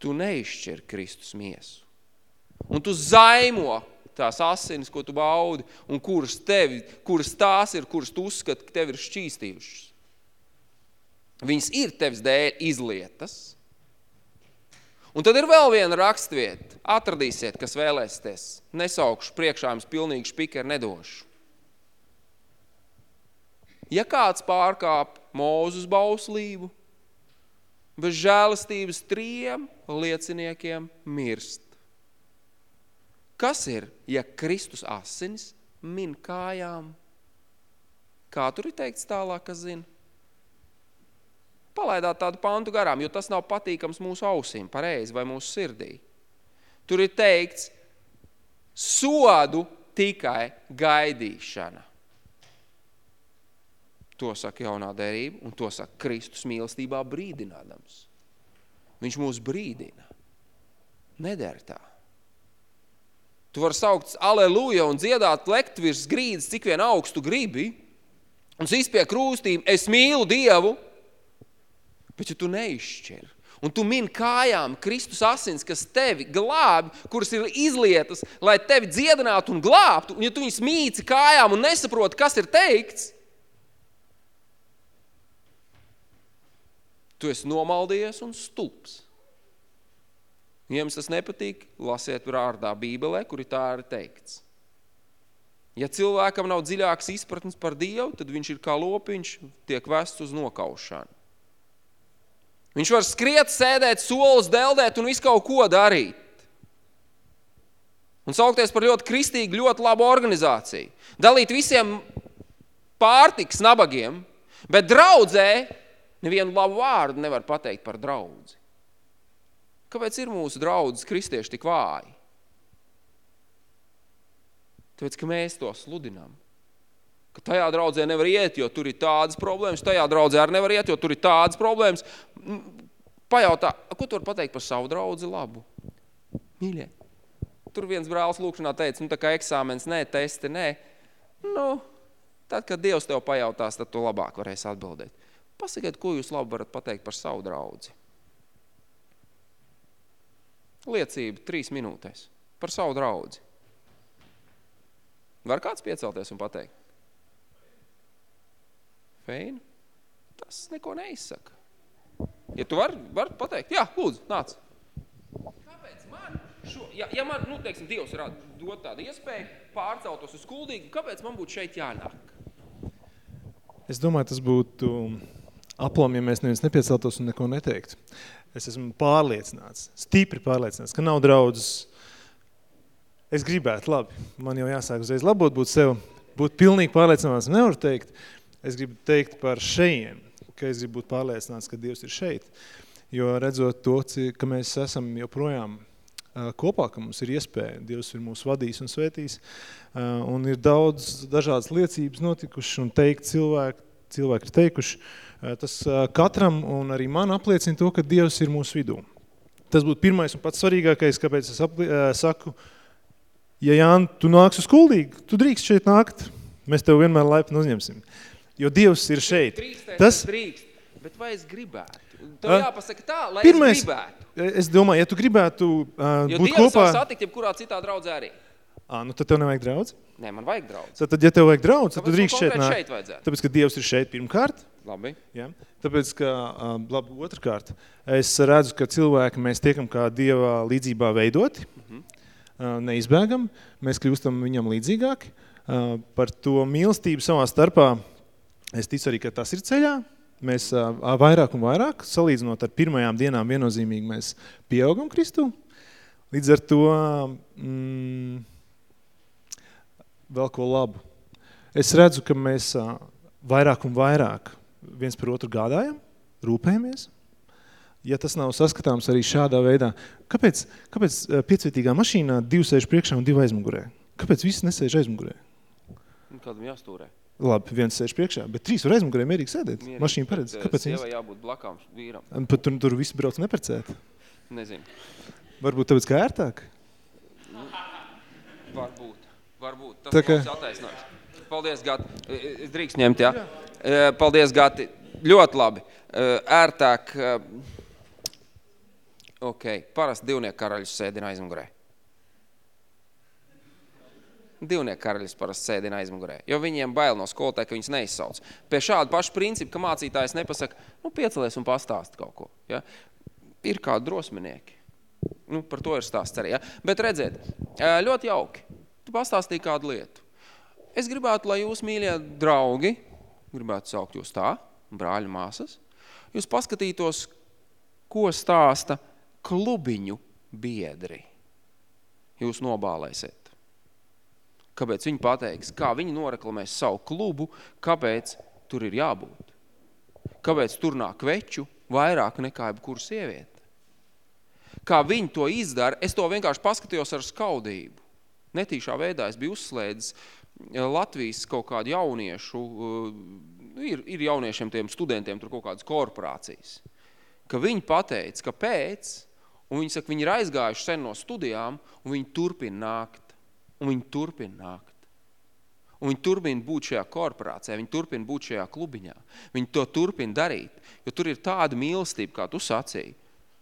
tu neizšķir Kristus miesu. Un tu zaimo tās asinis, ko tu baudi, un kuras, tevi, kuras tās ir, kuras tu uzskati, ka tev ir šķīstījušas. Viņas ir tevis dēļ izlietas. Un tad ir vēl viena rakstvieta. Atradīsiet, kas vēlēsieties. Nesaukšu priekšā jums pilnīgi špikeru nedošu. Ja kāds pārkāp mūzus bauslību, bez žēlastības triem lieciniekiem mirst. Kas ir, ja Kristus asinis min kājām? Kā tur ir teikts tālāk, kas zina? Palaidāt tādu pantu garām, jo tas nav patīkams mūsu ausīm, pareizi, vai mūsu sirdī. Tur ir teikts, sodu tikai gaidīšana. To saka jaunā derība, un to saka Kristus mīlestībā brīdinādams. Viņš mūs brīdina. Neder tā. Tu vari saukt aleluja un dziedāt lekt virs grīdas, cik vien augstu gribi, un sist pie krūstīm, es mīlu Dievu, Bet ja tu neizšķir, un tu min kājām Kristus asins, kas tevi glābi, kuras ir izlietas, lai tevi dziedinātu un glābtu, un ja tu viņus mīci kājām un nesaproti, kas ir teikts, tu esi nomaldījies un stulps. Ja jums tas nepatīk, lasiet vārdā Bībelē, kur tā ir teikts. Ja cilvēkam nav dziļāks izpratnes par Dievu, tad viņš ir kā lopiņš, tiek vests uz nokaušanu. Viņš var skriet, sēdēt, solis, deldēt un visu kaut ko darīt. Un saukties par ļoti kristīgu, ļoti labu organizāciju. Dalīt visiem pārtiks nabagiem, bet draudzē nevienu labu vārdu nevar pateikt par draudzi. Kāpēc ir mūsu draudzes kristieši tik vāji? Tāpēc, ka mēs to sludinām ka tajā draudzē nevar iet, jo tur ir tādas problēmas, tajā draudzē arī nevar iet, jo tur ir tādas problēmas. Pajautā, ko tu vari pateikt par savu draudzi labu? Mīļie, tur viens brālis lūkšanā teica, nu tā kā eksāmens, nē, testi, nē. Nu, tad, kad Dievs tev pajautās, tad tu labāk varēsi atbildēt. Pasakiet, ko jūs labi varat pateikt par savu draudzi. Liecība trīs minūtēs par savu draudzi. Var kāds piecelties un pateikt? Feinu, tas neko neizsaka. Ja tu vari var pateikt, jā, lūdzu, nāc. Kāpēc man, šo, ja, ja man, nu, teiksim, Dievs ir dot tādu iespēju pārceltos uz kuldīgu, kāpēc man būtu šeit jānāk? Es domāju, tas būtu aplam, ja mēs neviens nepieceltos un neko neteiktu. Es esmu pārliecināts, stipri pārliecināts, ka nav draudzes. Es gribētu labi, man jau jāsāk uzreiz labot būt sev, būt pilnīgi pārliecināts, nevaru teikt, es gribu teikt par šeiem, ka es gribu būt pārliecināts, ka Dievs ir šeit. Jo redzot to, ka mēs esam joprojām kopā, ka mums ir iespēja, Dievs ir mūs vadījis un svētījis, un ir daudz dažādas liecības notikušas un teikt cilvēki, cilvēki ir teikuši, tas katram un arī man apliecina to, ka Dievs ir mūsu vidū. Tas būtu pirmais un pats svarīgākais, kāpēc es apli, saku, ja Jāni, tu nāks uz kuldīgi, tu drīkst šeit nākt, mēs tev vienmēr laipni uzņemsim jo Dievs ir šeit. Drīkstēt, tas drīkst, bet vai es gribētu? Tev jāpasaka tā, lai Pirmais, es gribētu. Es domāju, ja tu gribētu uh, jo būt Dievs kopā... var satikt jebkurā citā draudzē arī. À, nu tad tev nevajag draudz? Nē, man vajag draudz. Tad, tad ja tev vajag draudz, tad tu drīkst šeit nāk. šeit vajadzētu? Tāpēc, ka Dievs ir šeit pirmkārt. Labi. Ja? Tāpēc, ka, uh, labi, otrkārt, es redzu, ka cilvēki mēs tiekam kā Dieva līdzībā veidoti, uh -huh. uh, neizbēgam, mēs kļūstam viņam līdzīgāki. Uh, par to mīlestību savā starpā Es ticu arī, ka tas ir ceļā, mēs vairāk un vairāk, salīdzinot ar pirmajām dienām viennozīmīgi, mēs pieaugam Kristū. Līdz ar to mm, vēl ko labu. Es redzu, ka mēs vairāk un vairāk viens par otru gādājam, rūpējamies. Ja tas nav saskatāms arī šādā veidā, kāpēc, kāpēc piecvietīgā mašīnā divi sēž priekšā un divi aizmugurē? Kāpēc visi nesēž aizmugurē? Nu, Kādam jāstūrē. Labi, viens sēž priekšā, bet trīs var aizmugurē mierīgi sēdēt. Mierīgi, Mašīna paredz. Kāpēc Sievai viņas? jābūt blakām vīram. Pat tur, tur visi brauc neprecēt. Nezinu. Varbūt tāpēc kā ērtāk? Varbūt. Varbūt. Tas Tā kā- kā... attaisnojums. Paldies, Gati. E, Es drīkst ņemt, jā? jā. Paldies, Gati. Ļoti labi. E, Ērtāk. e, Ok. Parasti divnieku karaļus sēdina aizmugurē. Divnieku karaļus parasti sēdina aizmugurē, jo viņiem bail no skolotāja, ka viņus neizsauc. Pie šāda paša principa, ka mācītājs nepasaka, nu, piecelies un pastāst kaut ko. Ja? Ir kādi drosminieki. Nu, par to ir stāsts arī. Ja? Bet redziet, ļoti jauki. Tu pastāstīji kādu lietu. Es gribētu, lai jūs, mīļie draugi, gribētu saukt jūs tā, brāļi māsas, jūs paskatītos, ko stāsta klubiņu biedri. Jūs nobālēsiet. Kāpēc viņi pateiks, kā viņi noreklamēs savu klubu, kāpēc tur ir jābūt. Kāpēc tur nāk veču vairāk nekā jebkura sieviete. Kā viņi to izdara, es to vienkārši paskatījos ar skaudību. Netīšā veidā es biju uzslēdzis eh, Latvijas kaut kādu jauniešu, eh, ir, ir jauniešiem, tiem studentiem tur kaut kādas korporācijas, ka viņi pateica, ka pēc, un viņi saka, viņi ir aizgājuši sen no studijām, un viņi turpina nākt, un viņi turpina nākt. Un viņi turpina būt šajā korporācijā, viņi turpina būt šajā klubiņā. Viņi to turpina darīt, jo tur ir tāda mīlestība, kā tu sacīji.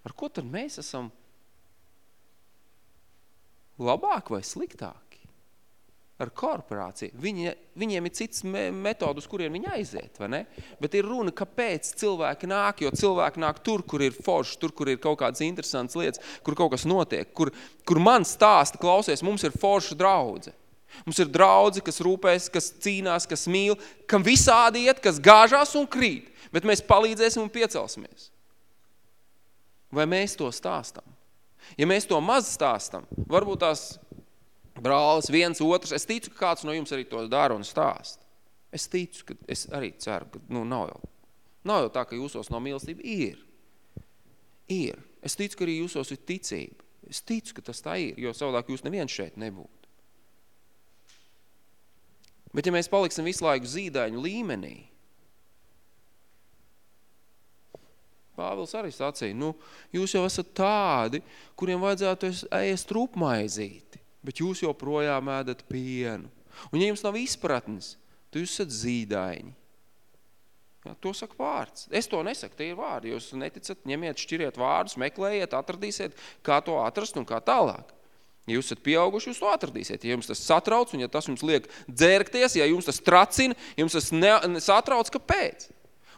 Ar ko tad mēs esam labāk vai sliktāki? Ar korporāciju. Viņi, viņiem ir cits me metodu, uz kurien viņi aiziet, vai ne? Bet ir runa, kāpēc cilvēki nāk, jo cilvēki nāk tur, kur ir forši, tur, kur ir kaut kādas interesantas lietas, kur kaut kas notiek, kur, kur man stāsta, klausies, mums ir forša draudze. Mums ir draudzi, kas rūpēs, kas cīnās, kas mīl, kam visādi iet, kas gāžās un krīt, bet mēs palīdzēsim un piecelsimies. Vai mēs to stāstam? Ja mēs to maz stāstam, varbūt tās brālis, viens, otrs, es ticu, ka kāds no jums arī to dara un stāst. Es ticu, ka es arī ceru, ka nu, nav, jau, nav jau tā, ka jūsos no mīlestība ir. Ir. Es ticu, ka arī jūsos ir ticība. Es ticu, ka tas tā ir, jo savādāk jūs neviens šeit nebūtu. Bet ja mēs paliksim visu laiku zīdaiņu līmenī, Pāvils arī sacīja, nu, jūs jau esat tādi, kuriem vajadzētu ēst rupmaizīti, bet jūs joprojām ēdat pienu. Un ja jums nav izpratnes, tad jūs esat zīdaiņi. Ja, to saka vārds. Es to nesaku, tie ir vārdi. Jūs neticat, ņemiet, šķiriet vārdus, meklējiet, atradīsiet, kā to atrast un kā tālāk. Ja jūs esat pieauguši, jūs to atradīsiet. Ja jums tas satrauc un ja tas jums liek dzērkties, ja jums tas tracina, jums tas ne, satrauc, kāpēc?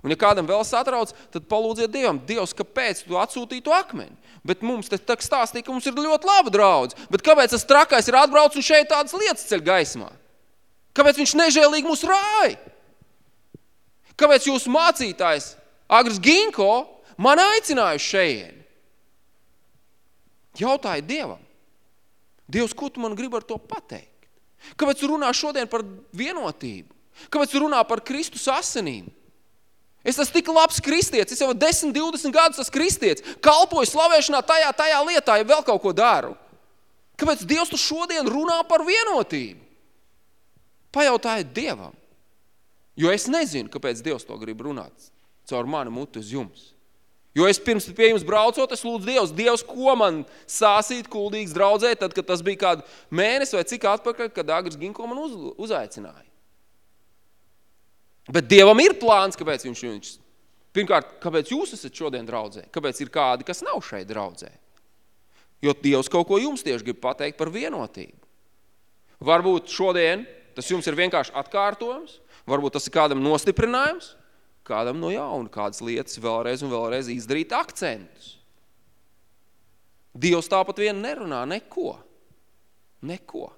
Un ja kādam vēl satrauc, tad palūdziet Dievam, Dievs, kāpēc tu atsūtīji to akmeni? Bet mums te tā stāstīja, ka mums ir ļoti laba draudz. Bet kāpēc tas trakais ir atbrauc un šeit tādas lietas ceļ gaismā? Kāpēc viņš nežēlīgi mūs rāja? Kāpēc jūsu mācītājs Agris Ginko man aicināja šejieni? Jautāja Dievam. Dievs, ko tu man gribi ar to pateikt? Kāpēc tu runā šodien par vienotību? Kāpēc tu runā par Kristus asinīm? Es esmu tik labs kristietis, es jau 10, 20 gadus esmu kristietis, kalpoju slavēšanā tajā, tajā lietā, ja vēl kaut ko daru. Kāpēc Dievs tu šodien runā par vienotību? Pajautājiet Dievam. Jo es nezinu, kāpēc Dievs to grib runāt caur mani mutu uz jums. Jo es pirms pie jums braucot, es lūdzu Dievs, Dievs, ko man sāsīt kuldīgs draudzē, tad, kad tas bija kādu mēnesi vai cik atpakaļ, kad Agris Ginko man uz, uzaicināja. Bet Dievam ir plāns, kāpēc viņš viņš. Pirmkārt, kāpēc jūs esat šodien draudzē? Kāpēc ir kādi, kas nav šeit draudzē? Jo Dievs kaut ko jums tieši grib pateikt par vienotību. Varbūt šodien tas jums ir vienkārši atkārtojums, varbūt tas ir kādam nostiprinājums, kādam no jauna, kādas lietas vēlreiz un vēlreiz izdarīt akcentus. Dievs tāpat vien nerunā neko. Neko.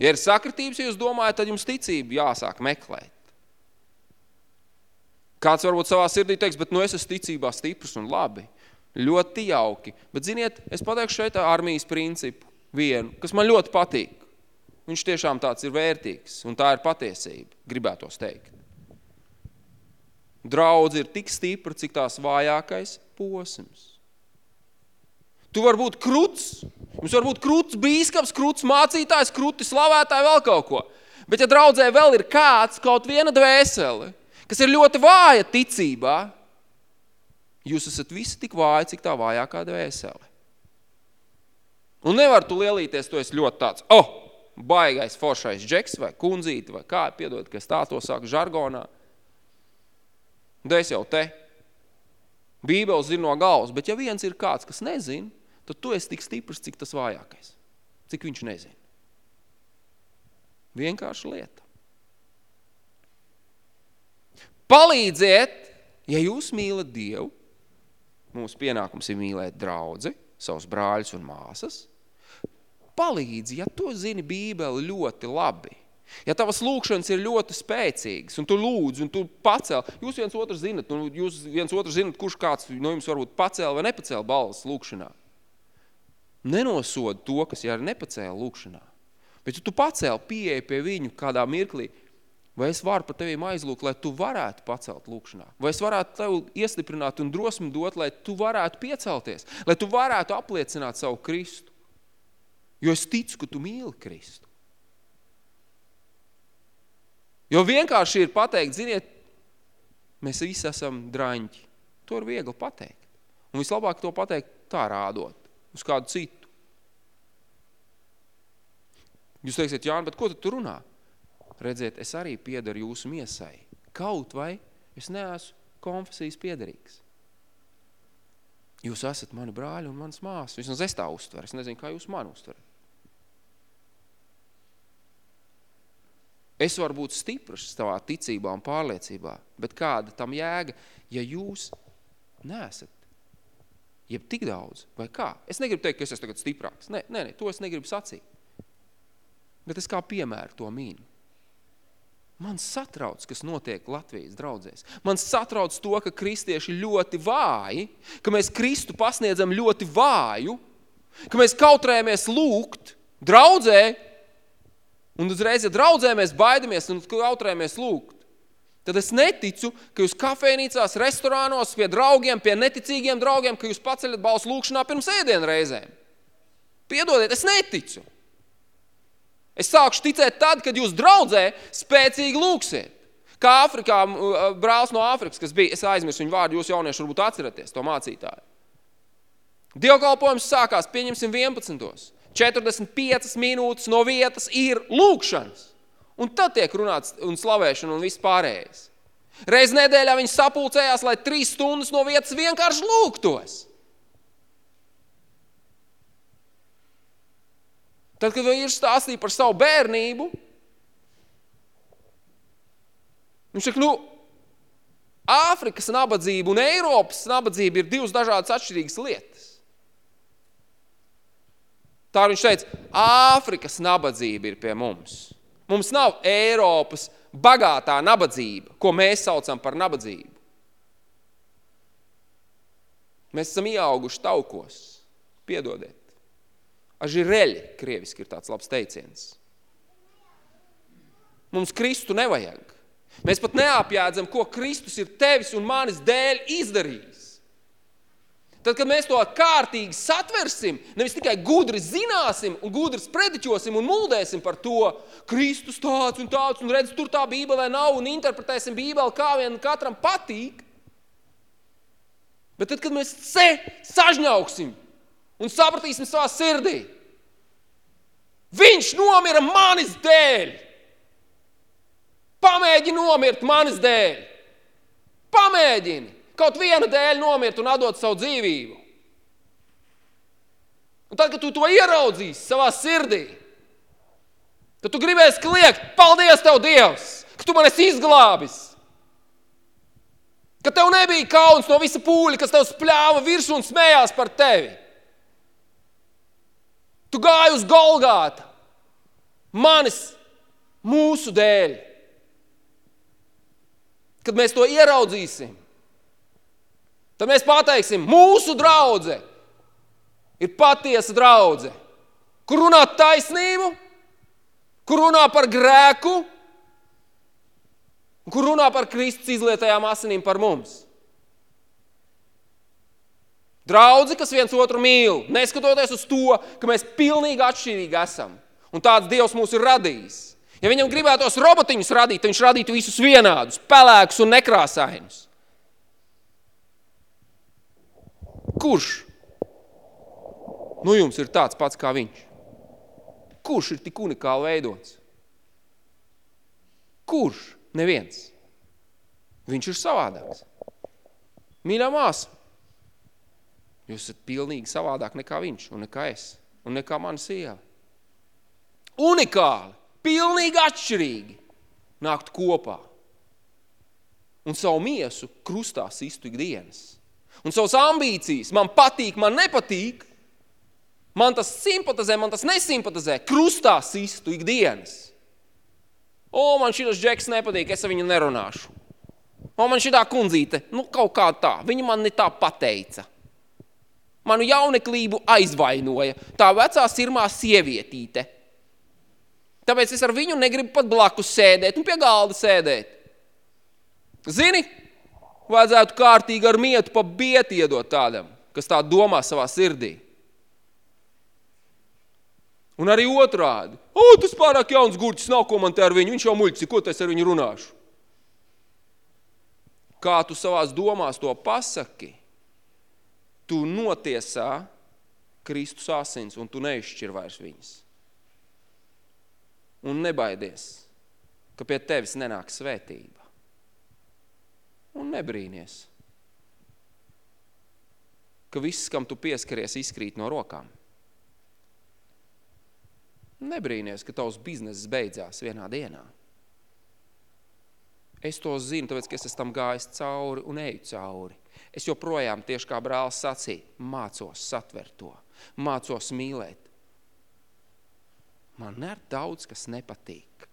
Ja ir sakritības, ja jūs domājat, tad jums ticība jāsāk meklēt. Kāds varbūt savā sirdī teiks, bet nu es esmu ticībā stiprs un labi. Ļoti jauki. Bet ziniet, es pateikšu šeit armijas principu vienu, kas man ļoti patīk. Viņš tiešām tāds ir vērtīgs, un tā ir patiesība, gribētos teikt. Draudz ir tik stipra, cik tās vājākais posms. Tu var būt kruts, mums var būt kruts bīskaps, kruts mācītājs, kruti slavētāji, vēl kaut ko. Bet ja draudzē vēl ir kāds, kaut viena dvēsele, kas ir ļoti vāja ticībā, jūs esat visi tik vāji, cik tā vājākā dvēsele. Un nevar tu lielīties, tu esi ļoti tāds, oh, baigais foršais džeks vai kundzīti vai kā, piedod, kas tā to saka žargonā. Un es jau te. Bībeles zina no galvas, bet ja viens ir kāds, kas nezina, tad tu esi tik stiprs, cik tas vājākais. Cik viņš nezina. Vienkārši lieta. Palīdziet, ja jūs mīlat Dievu, mūsu pienākums ir mīlēt draudzi, savus brāļus un māsas, palīdzi, ja tu zini Bībeli ļoti labi, ja tavas lūkšanas ir ļoti spēcīgas, un tu lūdz, un tu pacēl, jūs viens otru zinat, un jūs viens otru zinat, kurš kāds no jums varbūt pacēl vai nepacēl balvas lūkšanā. Nenosod to, kas jau ir nepacēla lūkšanā. Bet ja tu pacēli pieeja pie viņu kādā mirklī, vai es varu par tevīm aizlūkt, lai tu varētu pacelt lūkšanā? Vai es varētu tev iestiprināt un drosmi dot, lai tu varētu piecelties, lai tu varētu apliecināt savu Kristu? Jo es ticu, ka tu mīli Kristu. Jo vienkārši ir pateikt, ziniet, mēs visi esam draņķi. To ir viegli pateikt. Un vislabāk to pateikt tā rādot, uz kādu citu. Jūs teiksiet, Jāni, bet ko tu tur runā? Redziet, es arī piedaru jūsu miesai. Kaut vai es neesmu konfesijas piedarīgs. Jūs esat mani brāļi un manas māsas. Vismaz es tā uztveru. Es nezinu, kā jūs mani uztverat. Es varu būt stiprs savā ticībā un pārliecībā, bet kāda tam jēga, ja jūs neesat? Jeb tik daudz, vai kā? Es negribu teikt, ka es esmu tagad stiprāks. Nē, nē, nē, to es negribu sacīt. Bet es kā piemēru to mīnu. Man satrauc, kas notiek Latvijas draudzēs. Man satrauc to, ka kristieši ļoti vāji, ka mēs Kristu pasniedzam ļoti vāju, ka mēs kautrējamies lūgt draudzē, un uzreiz, ja draudzē mēs baidamies un kautrējamies lūgt, tad es neticu, ka jūs kafejnīcās, restorānos, pie draugiem, pie neticīgiem draugiem, ka jūs paceļat balsu lūkšanā pirms ēdienu reizēm. Piedodiet, es neticu. Es sākšu ticēt tad, kad jūs draudzē spēcīgi lūksiet. Kā Āfrikā, brālis no Āfrikas, kas bija, es aizmirsu viņu vārdu, jūs jaunieši varbūt atceraties to mācītāju. Dievkalpojums sākās, pieņemsim 11. 45 minūtes no vietas ir lūkšanas. Un tad tiek runāts un slavēšana un viss pārējais. Reiz nedēļā viņi sapulcējās, lai trīs stundas no vietas vienkārši lūgtos. Tad, kad vīrs stāstīja par savu bērnību, viņš saka, nu, Āfrikas nabadzība un Eiropas nabadzība ir divas dažādas atšķirīgas lietas. Tā viņš teica, Āfrikas nabadzība ir pie mums. Mums nav Eiropas bagātā nabadzība, ko mēs saucam par nabadzību. Mēs esam ieauguši taukos. Piedodiet. Ažireļi, krieviski ir tāds labs teiciens. Mums Kristu nevajag. Mēs pat neapjēdzam, ko Kristus ir tevis un manis dēļ izdarījis. Tad, kad mēs to kārtīgi satversim, nevis tikai gudri zināsim un gudri sprediķosim un muldēsim par to, Kristus tāds un tāds, un redz, tur tā bībelē nav, un interpretēsim bībeli, kā vien katram patīk. Bet tad, kad mēs se sažņauksim un sapratīsim savā sirdī. Viņš nomira manis dēļ. Pamēģini nomirt manis dēļ. Pamēģini kaut viena dēļ nomirt un atdot savu dzīvību. Un tad, kad tu to ieraudzīsi savā sirdī, tad tu gribēsi kliegt, paldies tev, Dievs, ka tu man esi izglābis. Ka tev nebija kauns no visa pūļa, kas tev spļāva virsū un smējās par tevi. Tu gāji uz Golgāta, manis, mūsu dēļ. kad mēs to ieraudzīsim, tad mēs pateiksim, mūsu draudze ir patiesa draudze, kur runā taisnību, kur runā par grēku, kur runā par Kristus izlietajām asinīm par mums. Draudzi, kas viens otru mīl, neskatoties uz to, ka mēs pilnīgi atšķirīgi esam. Un tāds Dievs mūs ir radījis. Ja viņam gribētos robotiņus radīt, tad viņš radītu visus vienādus, pelēkus un nekrāsainus. Kurš nu jums ir tāds pats kā viņš? Kurš ir tik unikāli veidots? Kurš? Neviens. Viņš ir savādāks. Mīļā māsa, jūs esat pilnīgi savādāk nekā viņš un nekā es un nekā mana sieva. Unikāli, pilnīgi atšķirīgi nākt kopā un savu miesu krustā sistu ikdienas. Un savas ambīcijas, man patīk, man nepatīk, man tas simpatizē, man tas nesimpatizē, krustā sistu ikdienas. O, man šis džeks nepatīk, es ar viņu nerunāšu. O, man šī kundzīte, nu kaut kā tā, viņa man ne tā pateica. Manu jauneklību aizvainoja, tā vecā sirmā sievietīte. Tāpēc es ar viņu negribu pat blakus sēdēt un pie galda sēdēt. Zini, vajadzētu kārtīgi ar mietu pa bieti iedot tādam, kas tā domā savā sirdī. Un arī otrādi. O, tas pārāk jauns gurķis nav, ko man te ar viņu. Viņš jau muļķis, ko es ar viņu runāšu. Kā tu savās domās to pasaki, tu notiesā Kristus asins un tu neizšķir vairs viņas. Un nebaidies, ka pie tevis nenāk svētība. Un nebrīnies, ka viss, kam tu pieskaries, izkrīt no rokām. Nebrīnies, ka tavs bizness beidzās vienā dienā. Es to zinu, tāpēc, ka es esmu tam gājis cauri un eju cauri. Es joprojām, tieši kā brālis sacīja, mācos satvert to, mācos mīlēt. Man ir daudz, kas nepatīk.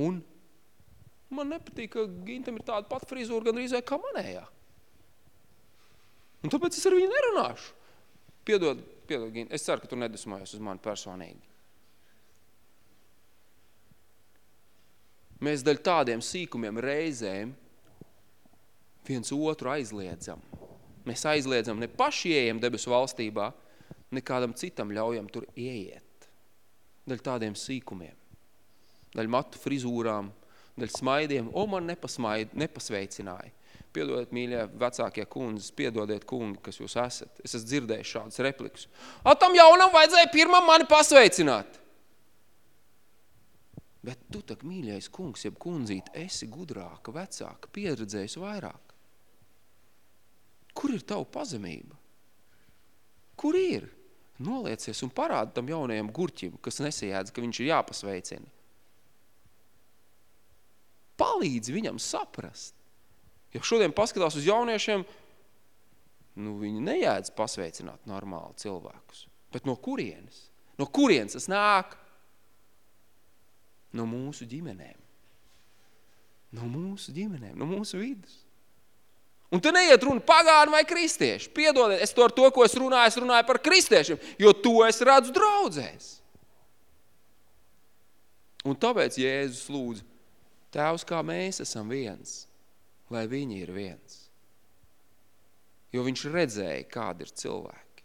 Un man nepatīk, ka Gintam ir tāda pat frizūra gan rīzē kā manējā. Un tāpēc es ar viņu nerunāšu. Piedod, piedod, Gint, es ceru, ka tu nedusmojies uz mani personīgi. Mēs daļ tādiem sīkumiem reizēm viens otru aizliedzam. Mēs aizliedzam ne paši ieejam debesu valstībā, ne kādam citam ļaujam tur ieiet. Daļ tādiem sīkumiem. Daļ matu frizūrām, daļ smaidiem. O, man nepasmaid, nepasveicināja. Piedodiet, mīļie vecākie kundzes, piedodiet kungi, kas jūs esat. Es esmu dzirdējis šādas replikas. A, tam jaunam vajadzēja pirmam mani pasveicināt. Bet tu tak, mīļais kungs, jeb kundzīt, esi gudrāka, vecāka, pieredzējis vairāk. Kur ir tava pazemība? Kur ir? Noliecies un parādi tam jaunajam gurķim, kas nesajēdz, ka viņš ir jāpasveicina. Palīdz viņam saprast. Ja šodien paskatās uz jauniešiem, nu viņi nejēdz pasveicināt normāli cilvēkus. Bet no kurienes? No kurienes tas nāk? no mūsu ģimenēm. No mūsu ģimenēm, no mūsu vidas. Un te neiet runa pagāni vai kristieši. Piedodiet, es to ar to, ko es runāju, es runāju par kristiešiem, jo to es redzu draudzēs. Un tāpēc Jēzus lūdzu, Tēvs, kā mēs esam viens, lai viņi ir viens. Jo viņš redzēja, kādi ir cilvēki.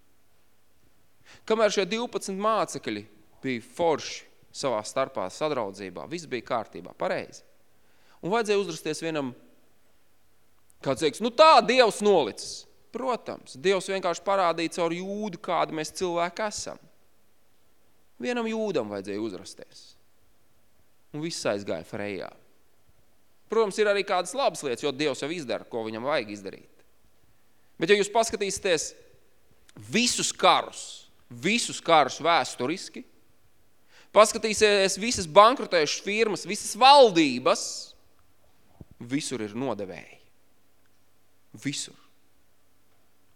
Kamēr šie 12 mācekļi bija forši, savā starpā sadraudzībā. Viss bija kārtībā, pareizi. Un vajadzēja uzrasties vienam, kāds teiks, nu tā Dievs nolicis. Protams, Dievs vienkārši parādīja caur jūdu, kādi mēs cilvēki esam. Vienam jūdam vajadzēja uzrasties. Un viss aizgāja frejā. Protams, ir arī kādas labas lietas, jo Dievs jau izdara, ko viņam vajag izdarīt. Bet ja jūs paskatīsieties visus karus, visus karus vēsturiski, Paskatīsies visas bankrotējušas firmas, visas valdības, visur ir nodevēji. Visur.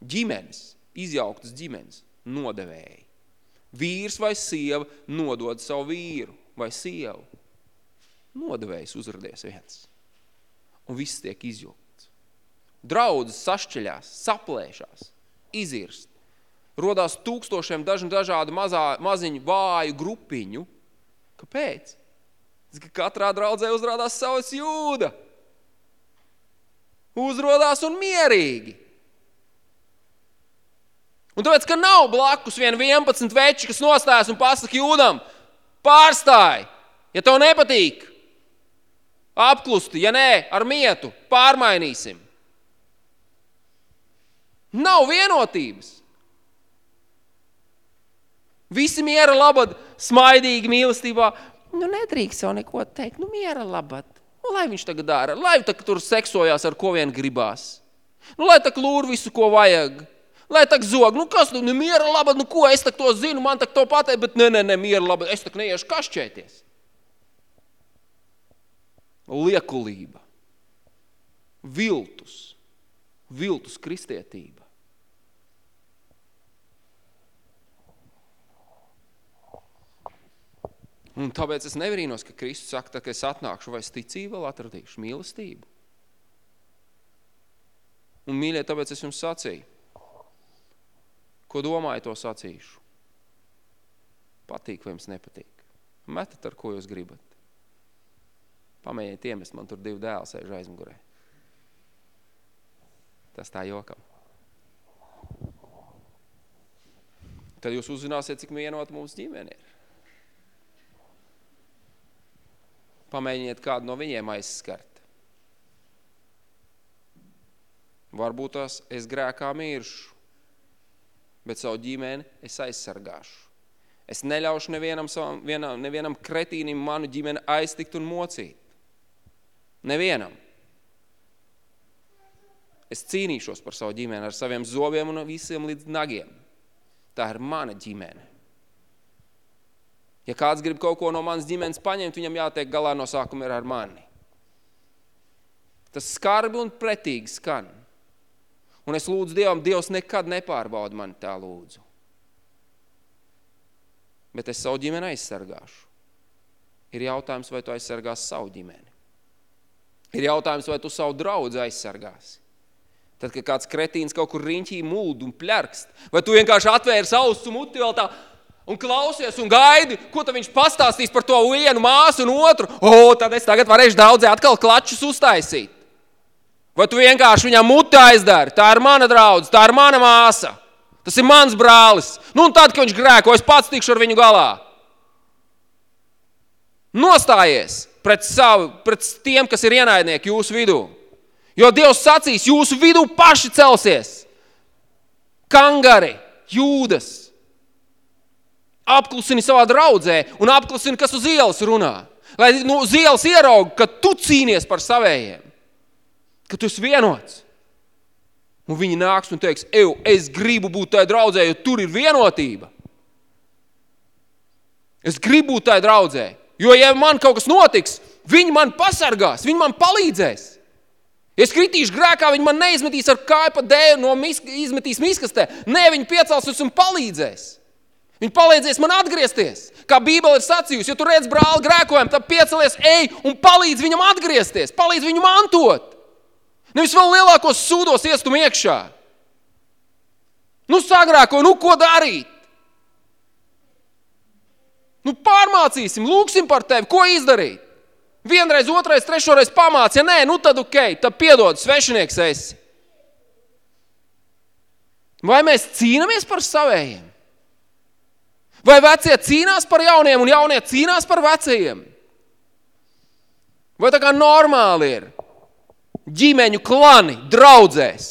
Ģimenes, izjauktas ģimenes, nodevēji. Vīrs vai sieva nodod savu vīru vai sievu. Nodevējs uzradies viens. Un viss tiek izjukts. Draudzes sašķeļās, saplēšās, izirst. Rodās tūkstošiem dažu dažādu mazā, maziņu vāju grupiņu. Kāpēc? Ka katrā draudzē uzrādās savs jūda. Uzrodās un mierīgi. Un tāpēc, ka nav blakus vien 11 veči, kas nostājas un pasaka jūdam, pārstāj, ja tev nepatīk, apklusti, ja nē, ar mietu, pārmainīsim. Nav vienotības. Visi miera labad, smaidīgi mīlestībā. Nu, nedrīkst jau neko teikt. Nu, miera labad. Nu, lai viņš tagad dara. Lai tā, tur seksojās ar ko vien gribās. Nu, lai tā klūr visu, ko vajag. Lai tā zog. Nu, kas, nu, miera labad, nu, ko es tak to zinu, man tak to pateikt, bet nē, nē, nē, miera labad, es tak neiešu kašķēties. Liekulība. Viltus. Viltus kristietība. Un tāpēc es nevarīnos, ka Kristus saka, tā, ka es atnākšu, vai es ticību vēl atradīšu mīlestību. Un, mīļie, tāpēc es jums sacīju, ko domāju, to sacīšu. Patīk vai jums nepatīk. Metat, ar ko jūs gribat. Pamēģiniet iemest, man tur divi dēli sēž aizmugurē. Tas tā jokam. Tad jūs uzzināsiet, cik vienot mūsu ģimene ir. Pamēģiniet kādu no viņiem aizskart. Varbūt tās es grēkā miršu, bet savu ģimeni es aizsargāšu. Es neļaušu nevienam, savam, vienam, nevienam kretīnim manu ģimeni aiztikt un mocīt. Nevienam. Es cīnīšos par savu ģimeni ar saviem zobiem un visiem līdz nagiem. Tā ir mana ģimene. Ja kāds grib kaut ko no manas ģimenes paņemt, viņam jātiek galā no sākuma ir ar mani. Tas skarbi un pretīgi skan. Un es lūdzu Dievam, Dievs nekad nepārbauda mani tā lūdzu. Bet es savu ģimeni aizsargāšu. Ir jautājums, vai tu aizsargās savu ģimeni. Ir jautājums, vai tu savu draudzi aizsargāsi. Tad, kad kāds kretīns kaut kur riņķī mūld un pļarkst, vai tu vienkārši atvērs auss un muti vēl tā un klausies un gaidi, ko viņš pastāstīs par to vienu māsu un otru. O, tad es tagad varēšu daudzē atkal klačus uztaisīt. Vai tu vienkārši viņam muti aizdari? Tā ir mana draudze, tā ir mana māsa. Tas ir mans brālis. Nu, un tad, kad viņš grēko, es pats tikšu ar viņu galā. Nostājies pret, savu, pret tiem, kas ir ienaidnieki jūsu vidū. Jo Dievs sacīs, jūsu vidū paši celsies. Kangari, jūdas, apklusini savā draudzē un apklusini, kas uz ielas runā. Lai nu, uz ielas ieraug, ka tu cīnies par savējiem, ka tu esi vienots. Un viņi nāks un teiks, eju, es gribu būt tajā draudzē, jo tur ir vienotība. Es gribu būt tajā draudzē, jo ja man kaut kas notiks, viņi man pasargās, viņi man palīdzēs. Ja es kritīšu grēkā, viņi man neizmetīs ar kāju pa dēļu, no misk, izmetīs miskastē. Nē, viņi piecelsies un palīdzēs. Viņi palīdzēs man atgriezties. Kā Bībele ir sacījusi, ja tu redz brāli grēkojumu, tad piecelies, ej un palīdz viņam atgriezties, palīdz viņu mantot. Nevis vēl lielākos sūdos iestum iekšā. Nu, sagrāko, nu, ko darīt? Nu, pārmācīsim, lūksim par tevi, ko izdarīt. Vienreiz, otrais, trešoreiz pamāc, ja nē, nu tad ok, tad piedod, svešinieks esi. Vai mēs cīnāmies par savējiem? Vai vecie cīnās par jauniem un jaunie cīnās par vecajiem? Vai tā kā normāli ir? Ģimeņu klani, draudzēs.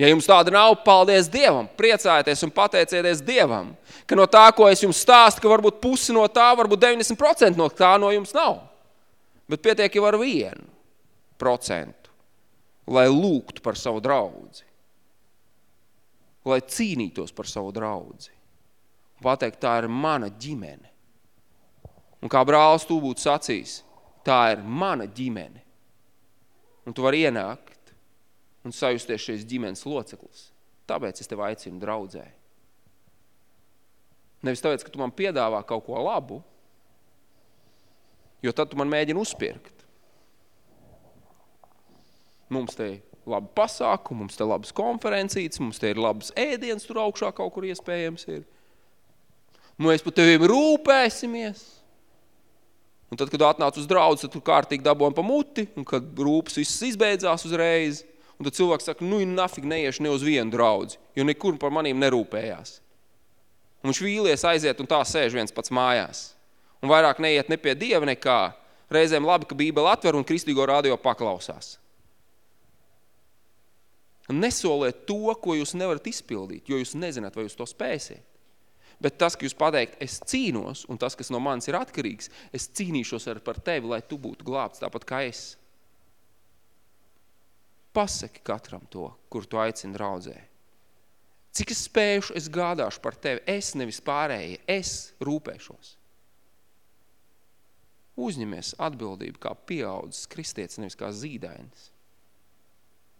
Ja jums tāda nav, paldies Dievam, priecājieties un pateicieties Dievam, ka no tā, ko es jums stāstu, ka varbūt pusi no tā, varbūt 90% no tā no jums nav. Bet pietiek jau ar vienu procentu, lai lūgtu par savu draudzi lai cīnītos par savu draudzi. Pateikt, tā ir mana ģimene. Un kā brālis tu būtu sacījis, tā ir mana ģimene. Un tu vari ienākt un sajusties šīs ģimenes loceklis. Tāpēc es tev aicinu draudzē. Nevis tāpēc, ka tu man piedāvā kaut ko labu, Jo tad tu man mēģini uzpirkt. Mums te ir labi pasākumi, mums te ir labas konferencītes, mums te ir labas ēdienas tur augšā kaut kur iespējams ir. Mēs par teviem rūpēsimies. Un tad, kad atnāc uz draudz, tad tu kārtīgi dabojam pa muti, un kad rūpes viss izbeidzās uzreiz, un tad cilvēks saka, nu, nafig neiešu ne uz vienu draudzi, jo nekur par manīm nerūpējās. Un viņš vīlies aiziet un tā sēž viens pats mājās. Un vairāk neiet ne pie Dieva nekā. Reizēm labi, ka Bībeli atver un kristīgo radio paklausās. Nesoliet to, ko jūs nevarat izpildīt, jo jūs nezināt, vai jūs to spēsiet. Bet tas, ka jūs pateikt, es cīnos, un tas, kas no manis ir atkarīgs, es cīnīšos ar par tevi, lai tu būtu glābts tāpat kā es. Pasaki katram to, kur tu aicini draudzē. Cik es spējušu, es gādāšu par tevi. Es nevis pārējie, es rūpēšos. Uzņemies atbildību kā pieaudzis kristietis, nevis kā zīdainis.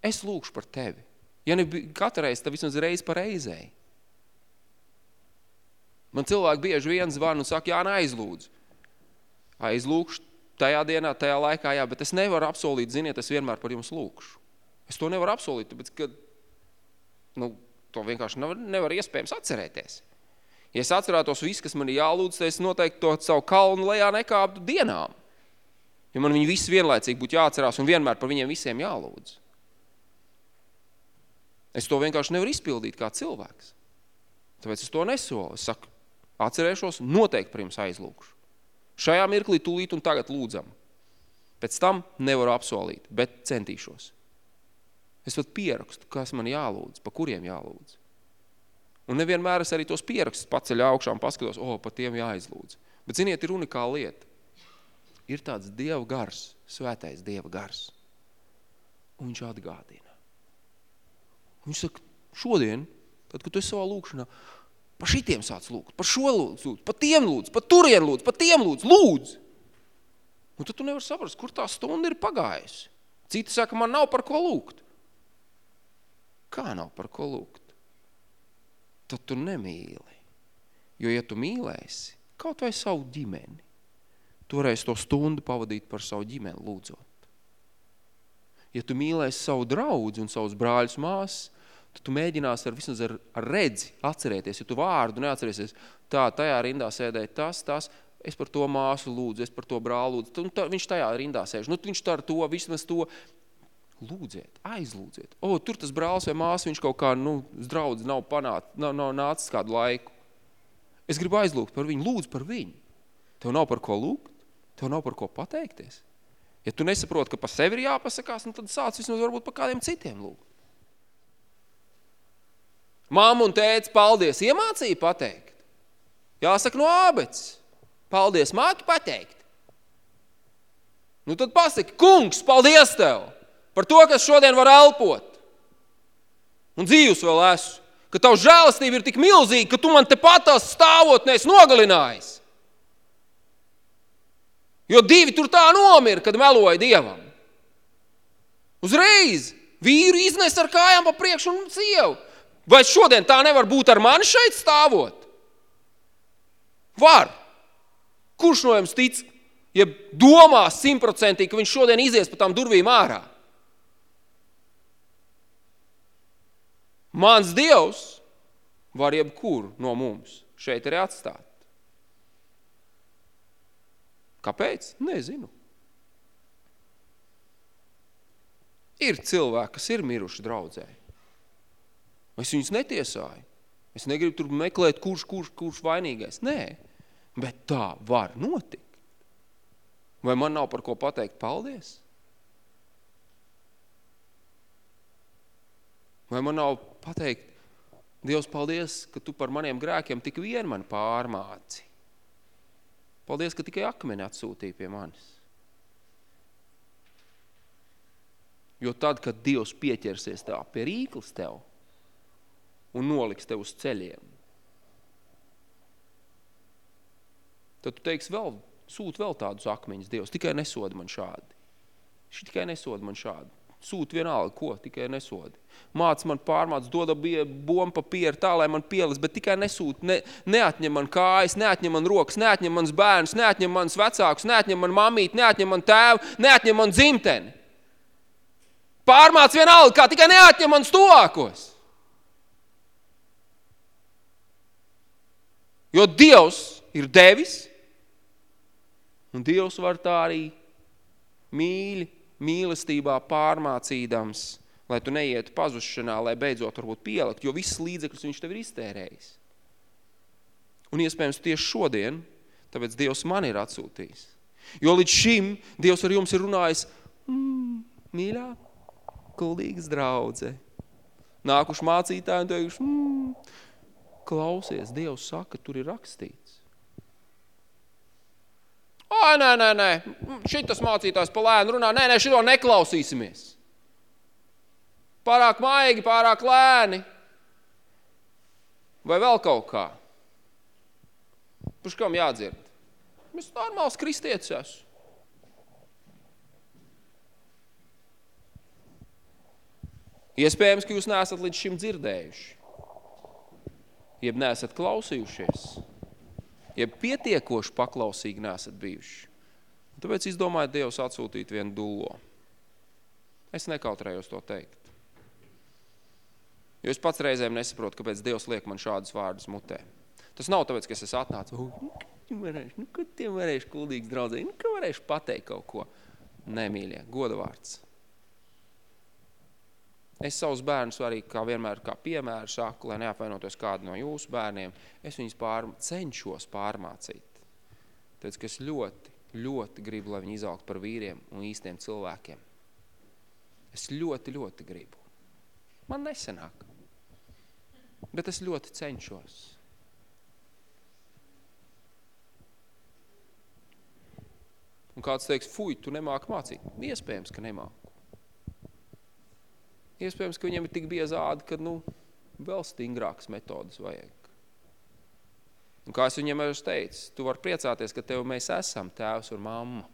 Es lūkšu par tevi. Ja ne katru reizi, tad vismaz reizi par reizei. Man cilvēki bieži vien zvan un saka, jā, aizlūdzu. Aizlūkšu tajā dienā, tajā laikā, jā, bet es nevaru apsolīt, ziniet, es vienmēr par jums lūkšu. Es to nevaru apsolīt, tāpēc, ka nu, to vienkārši nevar, nevar iespējams atcerēties. Ja es atcerētos visu, kas man ir jālūdz, tad es noteikti to savu kalnu lejā nekāptu dienām. Ja man viņi visi vienlaicīgi būtu jāatcerās un vienmēr par viņiem visiem jālūdz. Es to vienkārši nevaru izpildīt kā cilvēks. Tāpēc es to nesolu. Es saku, atcerēšos, noteikti par jums aizlūkšu. Šajā mirklī tūlīt un tagad lūdzam. Pēc tam nevaru apsolīt, bet centīšos. Es pat pierakstu, kas man jālūdz, pa kuriem jālūdz. Un nevienmēr es arī tos pierakstus paceļu augšā un paskatos, o, pa tiem jāizlūdz. Bet ziniet, ir unikāla lieta. Ir tāds Dieva gars, svētais Dieva gars. Un viņš atgādina. Viņš saka, šodien, tad, kad tu esi savā lūkšanā, par šitiem sāc lūgt, par šo lūdz, lūdz, par tiem lūdz, par turien lūdz, par tiem lūdz, lūdz. Un tad tu nevar saprast, kur tā stunda ir pagājusi. Citi saka, man nav par ko lūgt. Kā nav par ko lūgt? Tad tu nemīli. Jo, ja tu mīlēsi, kaut vai savu ģimeni, varēsi to stundu pavadīt par savu ģimeni lūdzot. Ja tu mīlēsi savu draudzi un savus brāļus māsas, tad tu mēģināsi ar vismaz ar, ar redzi atcerēties, ja tu vārdu neatcerēsies, tā, tajā rindā sēdēja tas, tas, es par to māsu lūdzu, es par to brālu lūdzu, tu, tā, viņš tajā rindā sēž, nu viņš tā ar to, vismaz to, lūdziet, aizlūdziet. O, tur tas brālis vai māsa, viņš kaut kā, nu, draudz nav panāt, nav, nav nācis kādu laiku. Es gribu aizlūgt par viņu, lūdzu par viņu. Tev nav par ko lūgt, tev nav par ko pateikties. Ja tu nesaproti, ka pa sevi ir jāpasakās, nu tad sāc vismaz varbūt par kādiem citiem lūgt. Māma un tēts, paldies, iemācīja pateikt. Jāsaka no ābets. Paldies, māki pateikt. Nu tad pasaki, kungs, paldies tev par to, kas šodien var elpot. Un dzīvs vēl esmu. Ka tavs žēlastība ir tik milzīga, ka tu man te patās stāvot neesi nogalinājis. Jo divi tur tā nomira, kad meloja Dievam. Uzreiz vīru iznes ar kājām pa priekšu un sievu. Vai šodien tā nevar būt ar mani šeit stāvot? Var. Kurš no jums tic, ja domās simtprocentīgi, ka viņš šodien izies pa tām durvīm ārā? Mans Dievs var jebkuru no mums šeit arī atstāt. Kāpēc? Nezinu. Ir cilvēki, kas ir miruši draudzē. Es viņus netiesāju. Es negribu tur meklēt, kurš, kurš, kurš vainīgais. Nē, bet tā var notikt. Vai man nav par ko pateikt paldies? Vai man nav pateikt, Dievs, paldies, ka tu par maniem grēkiem tik vien mani pārmāci. Paldies, ka tikai akmeni atsūtīja pie manis. Jo tad, kad Dievs pieķersies tā pie rīklis tev un noliks tev uz ceļiem, tad tu teiksi vēl, sūt vēl tādus akmeņus Dievs, tikai nesod man šādi. Viņš tikai nesod man šādi. Sūt vienalga, ko, tikai nesodi. Māc man pārmāc, doda bomba papieru tā, lai man pielis, bet tikai nesūt, ne, neatņem man kājas, neatņem man rokas, neatņem mans bērns, neatņem mans vecāks, neatņem man mamīt, neatņem man tēvu, neatņem man dzimteni. Pārmāc vienalga, kā tikai neatņem man stuvākos. Jo Dievs ir devis, un Dievs var tā arī mīļi, mīlestībā pārmācīdams, lai tu neietu pazušanā, lai beidzot varbūt pielikt, jo visas līdzekļus viņš tev ir iztērējis. Un iespējams tieši šodien, tāpēc Dievs man ir atsūtījis. Jo līdz šim Dievs ar jums ir runājis, mm, mīļā, kuldīgas draudze. Nākuši mācītāji un teikuši, mm, klausies, Dievs saka, tur ir rakstīts. Ai, nē, nē, nē, šitas mācītājs pa lēnu runā, nē, nē, šito neklausīsimies. Pārāk maigi, pārāk lēni. Vai vēl kaut kā. Puš kam jādzird? Es normāls kristietis esmu. Iespējams, ka jūs neesat līdz šim dzirdējuši. Jeb neesat klausījušies jeb pietiekoši paklausīgi nesat bijuši. Tāpēc izdomāju Dievs atsūtīt vienu dullo. Es nekautrējos to teikt. Jo es pats reizēm nesaprotu, kāpēc Dievs liek man šādus vārdus mutē. Tas nav tāpēc, ka es atnācu, nu, varēšu, nu, kad tiem varēšu kuldīgs draudzēji, nu, ka varēšu pateikt kaut ko. Nemīļie, goda vārds. Es savus bērnus arī kā vienmēr kā piemēru saku, lai neapvainotos kādu no jūsu bērniem, es viņus pār, cenšos pārmācīt. Tāpēc, ka es ļoti, ļoti gribu, lai viņi izaugt par vīriem un īstiem cilvēkiem. Es ļoti, ļoti gribu. Man nesenāk. Bet es ļoti cenšos. Un kāds teiks, fuj, tu nemāk mācīt. Iespējams, ka nemāk. Iespējams, ka viņiem ir tik biezādi, ka nu, vēl stingrākas metodas vajag. Un kā es viņiem jau teicu, tu vari priecāties, ka tev mēs esam tēvs un mamma.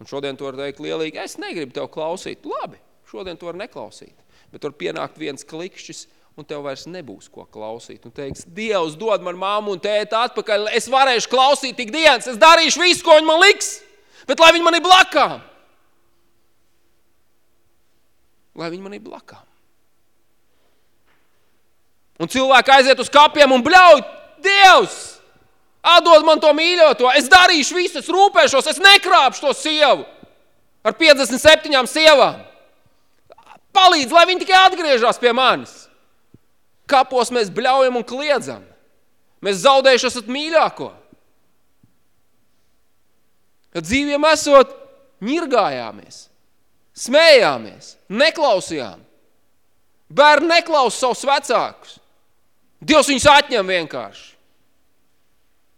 Un šodien tu vari teikt lielīgi, es negribu tev klausīt. Labi, šodien tu vari neklausīt. Bet tur pienākt viens klikšķis, un tev vairs nebūs ko klausīt. Un teiks, Dievs dod man mammu un tēti atpakaļ, es varēšu klausīt tik dienas, es darīšu visu, ko viņi man liks, bet lai viņi man ir blakām. Lai viņi man ir blakām. Un cilvēki aiziet uz kapiem un bļauj, Dievs, atdod man to mīļoto, es darīšu visu, es rūpēšos, es nekrāpšu to sievu ar 57 sievām. Palīdz, lai viņi tikai atgriežas pie manis. Kapos mēs bļaujam un kliedzam. Mēs zaudējuši esat mīļāko. Kad dzīviem esot, ņirgājāmies smējāmies, neklausījām. Bērni neklausa savus vecākus. Dievs viņus atņem vienkārši.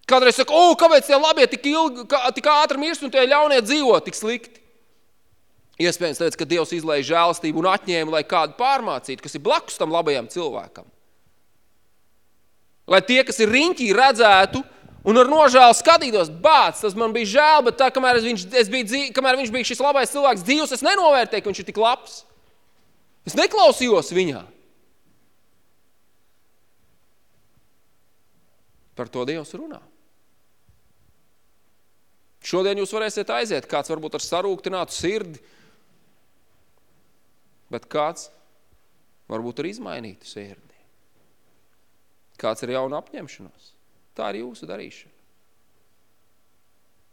Kādreiz saka, o, kāpēc tie labie tik, ilgi, tik ātri mirst un tie ļaunie dzīvo tik slikti? Iespējams, tāpēc, ka Dievs izlēja žēlastību un atņēma, lai kādu pārmācītu, kas ir blakus tam labajam cilvēkam. Lai tie, kas ir riņķī, redzētu, Un ar nožēlu skatītos, bāc, tas man bija žēl, bet tā, kamēr, viņš, biju, dzīv, kamēr viņš bija šis labais cilvēks dzīvs, es nenovērtēju, ka viņš ir tik labs. Es neklausījos viņā. Par to Dievs runā. Šodien jūs varēsiet aiziet, kāds varbūt ar sarūktinātu sirdi, bet kāds varbūt ar izmainītu sirdi. Kāds ar jaunu apņemšanos. Tā ir jūsu darīšana.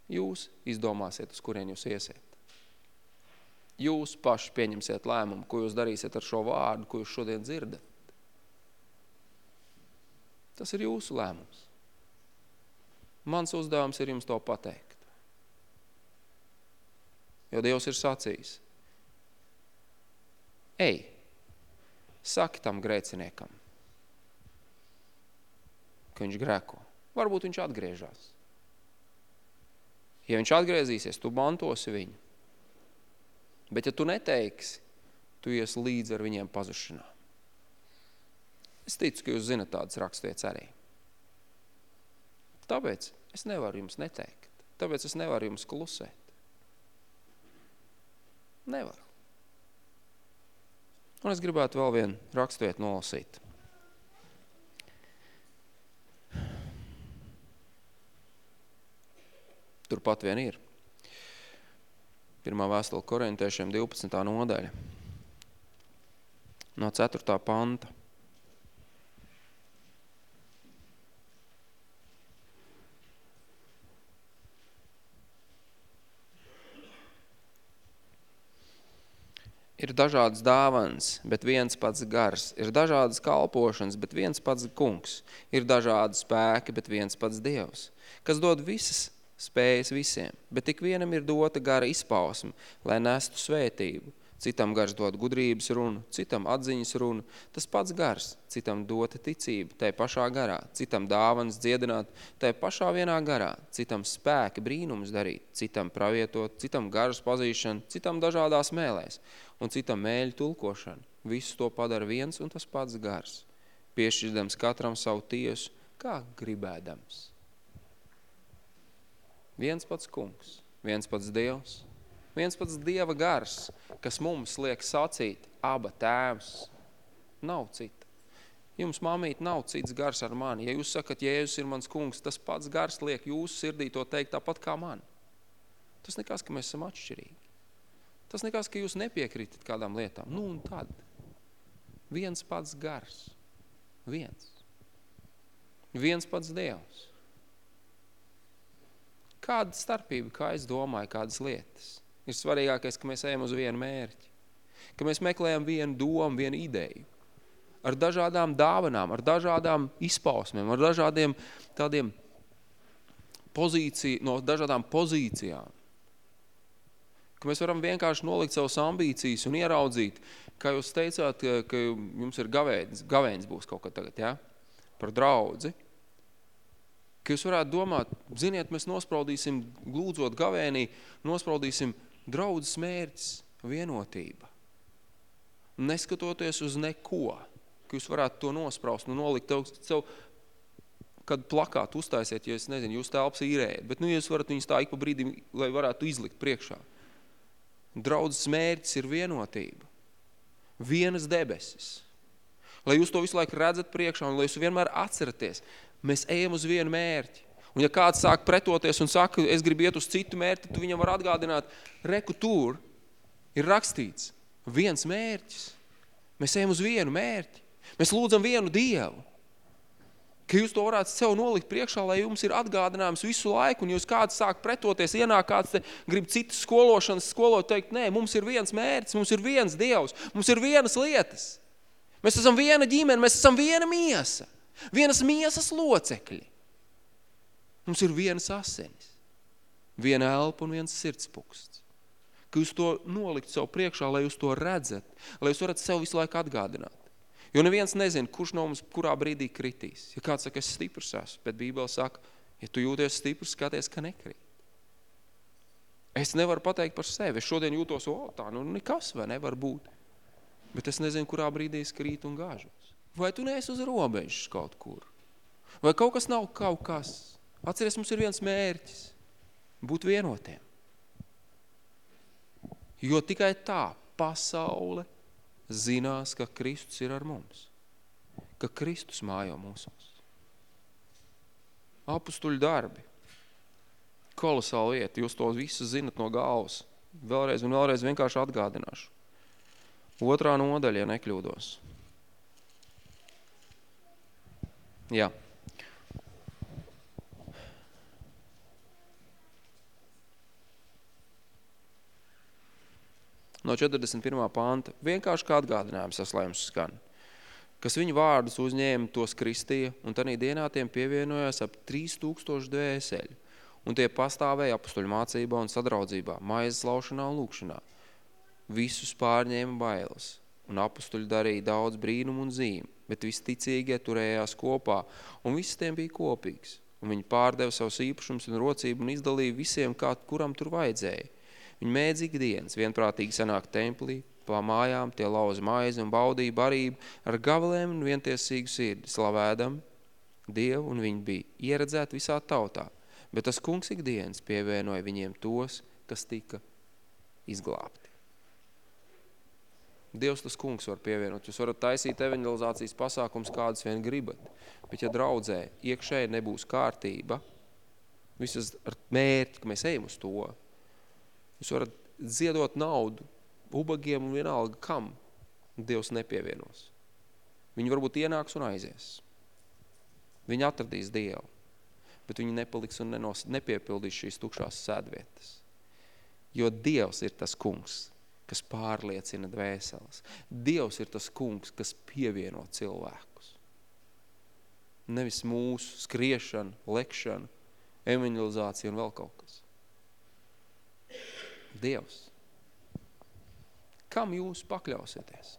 Jūs izdomāsiet, uz kurien jūs iesiet. Jūs paši pieņemsiet lēmumu, ko jūs darīsiet ar šo vārdu, ko jūs šodien dzirdat. Tas ir jūsu lēmums. Mans uzdevums ir jums to pateikt. Jo Dievs ir sacījis. Ej, saki tam grēciniekam, ka viņš grēko varbūt viņš atgriežas. Ja viņš atgriezīsies, tu mantosi viņu. Bet ja tu neteiksi, tu ies līdzi ar viņiem pazušanā. Es ticu, ka jūs zinat tādas rakstvietas arī. Tāpēc es nevaru jums neteikt. Tāpēc es nevaru jums klusēt. Nevaru. Un es gribētu vēl vienu rakstvietu nolasīt. Turpat vien ir. Pirmā vēstule korintiešiem 12. nodaļa. No 4. panta. Ir dažādas dāvanas, bet viens pats gars. Ir dažādas kalpošanas, bet viens pats kungs. Ir dažādi spēki, bet viens pats dievs, kas dod visas spējas visiem, bet tik vienam ir dota gara izpausme, lai nestu svētību. Citam gars dod gudrības runu, citam atziņas runu, tas pats gars, citam dota ticība, tai pašā garā, citam dāvanas dziedināt, tai pašā vienā garā, citam spēki brīnums darīt, citam pravietot, citam garas pazīšana, citam dažādās mēlēs, un citam mēļu tulkošana. Visu to padara viens un tas pats gars, piešķirdams katram savu tiesu, kā gribēdams. Viens pats kungs, viens pats dievs, viens pats dieva gars, kas mums liek sacīt, aba tēvs, nav cita. Jums, mamīt, nav cits gars ar mani. Ja jūs sakat, Jēzus ir mans kungs, tas pats gars liek jūsu sirdī to teikt tāpat kā man. Tas nekas, ka mēs esam atšķirīgi. Tas nekas, ka jūs nepiekrītat kādām lietām. Nu un tad. Viens pats gars. Viens. Viens pats Dievs. Kāda starpība, kā es domāju, kādas lietas? Ir svarīgākais, ka mēs ejam uz vienu mērķi. Ka mēs meklējam vienu domu, vienu ideju. Ar dažādām dāvanām, ar dažādām izpausmēm, ar dažādiem tādiem pozīciju, no dažādām pozīcijām. Ka mēs varam vienkārši nolikt savas ambīcijas un ieraudzīt, kā jūs teicāt, ka, jums ir gavēns, gavēns būs kaut kad tagad, ja? Par draudzi ka jūs varētu domāt, ziniet, mēs nospraudīsim, glūdzot gavēnī, nospraudīsim draudzes mērķis, vienotība. Neskatoties uz neko, ka jūs varētu to nospraust un nolikt sev, kad plakātu uztaisiet, ja es nezinu, jūs telpas īrējat, bet nu, jūs varat viņus tā ik pa brīdim, lai varētu izlikt priekšā. Draudzes mērķis ir vienotība. Vienas debesis. Lai jūs to visu laiku redzat priekšā un lai jūs vienmēr atceraties, Mēs ejam uz vienu mērķi. Un ja kāds sāk pretoties un saka, es gribu iet uz citu mērķi, tu viņam var atgādināt, reku tur ir rakstīts viens mērķis. Mēs ejam uz vienu mērķi. Mēs lūdzam vienu Dievu. Ka jūs to varētu sev nolikt priekšā, lai jums ir atgādinājums visu laiku, un jūs kāds sāk pretoties, ienāk kāds te grib citas skološanas skolot, teikt, nē, mums ir viens mērķis, mums ir viens Dievs, mums ir vienas lietas. Mēs esam viena ģimene, mēs esam viena miesa vienas miesas locekļi. Mums ir vienas asinis, viena elpa un viens sirdspuksts. Ka jūs to nolikt savu priekšā, lai jūs to redzat, lai jūs varat sev visu laiku atgādināt. Jo neviens nezina, kurš no mums kurā brīdī kritīs. Ja kāds saka, es stiprs esmu, bet Bībele saka, ja tu jūties stiprs, skaties, ka nekrīt. Es nevaru pateikt par sevi. Es šodien jūtos, o, tā, nu nekas vai nevar būt. Bet es nezinu, kurā brīdī es krītu un gāžos. Vai tu neesi uz robežas kaut kur? Vai kaut kas nav kaut kas? Atceries, mums ir viens mērķis – būt vienotiem. Jo tikai tā pasaule zinās, ka Kristus ir ar mums. Ka Kristus mājo mūsos. Apustuļu darbi. Kolosāla lieta. Jūs to visu zinat no galvas. Vēlreiz un vēlreiz vienkārši atgādināšu. Otrā nodaļa, ja nekļūdos. Jā. No 41. panta vienkārši kā atgādinājums saslēmums skan, kas viņu vārdus uzņēma tos kristīja, un tanī dienā tiem pievienojās ap 3000 dvēseļu, un tie pastāvēja apustuļu mācībā un sadraudzībā, maizes laušanā un lūkšanā. Visus pārņēma bailes, un apustuļi darīja daudz brīnumu un zīmi bet visi ticīgie turējās kopā, un viss tiem bija kopīgs. Un viņi pārdeva savus īpašumus un rocību un izdalīja visiem, kā kuram tur vajadzēja. Viņi mēdz ikdienas vienprātīgi sanāk templī, pa mājām tie lauza maizi un baudīja barību ar gavalēm un vientiesīgu sirdi, slavēdam Dievu, un viņi bija ieredzēti visā tautā. Bet tas kungs ikdienas pievienoja viņiem tos, kas tika izglābti. Dievs tas kungs var pievienot. Jūs varat taisīt evangelizācijas pasākums, kādas vien gribat. Bet ja draudzē iekšēji nebūs kārtība, visas ar mērķi, ka mēs ejam uz to, jūs varat ziedot naudu ubagiem un vienalga kam Dievs nepievienos. Viņi varbūt ienāks un aizies. Viņi atradīs Dievu, bet viņi nepaliks un nenos, nepiepildīs šīs tukšās sēdvietas. Jo Dievs ir tas kungs, kas pārliecina dvēseles. Dievs ir tas kungs, kas pievieno cilvēkus. Nevis mūsu skriešana, lekšana, evangelizācija un vēl kaut kas. Dievs. Kam jūs pakļausieties?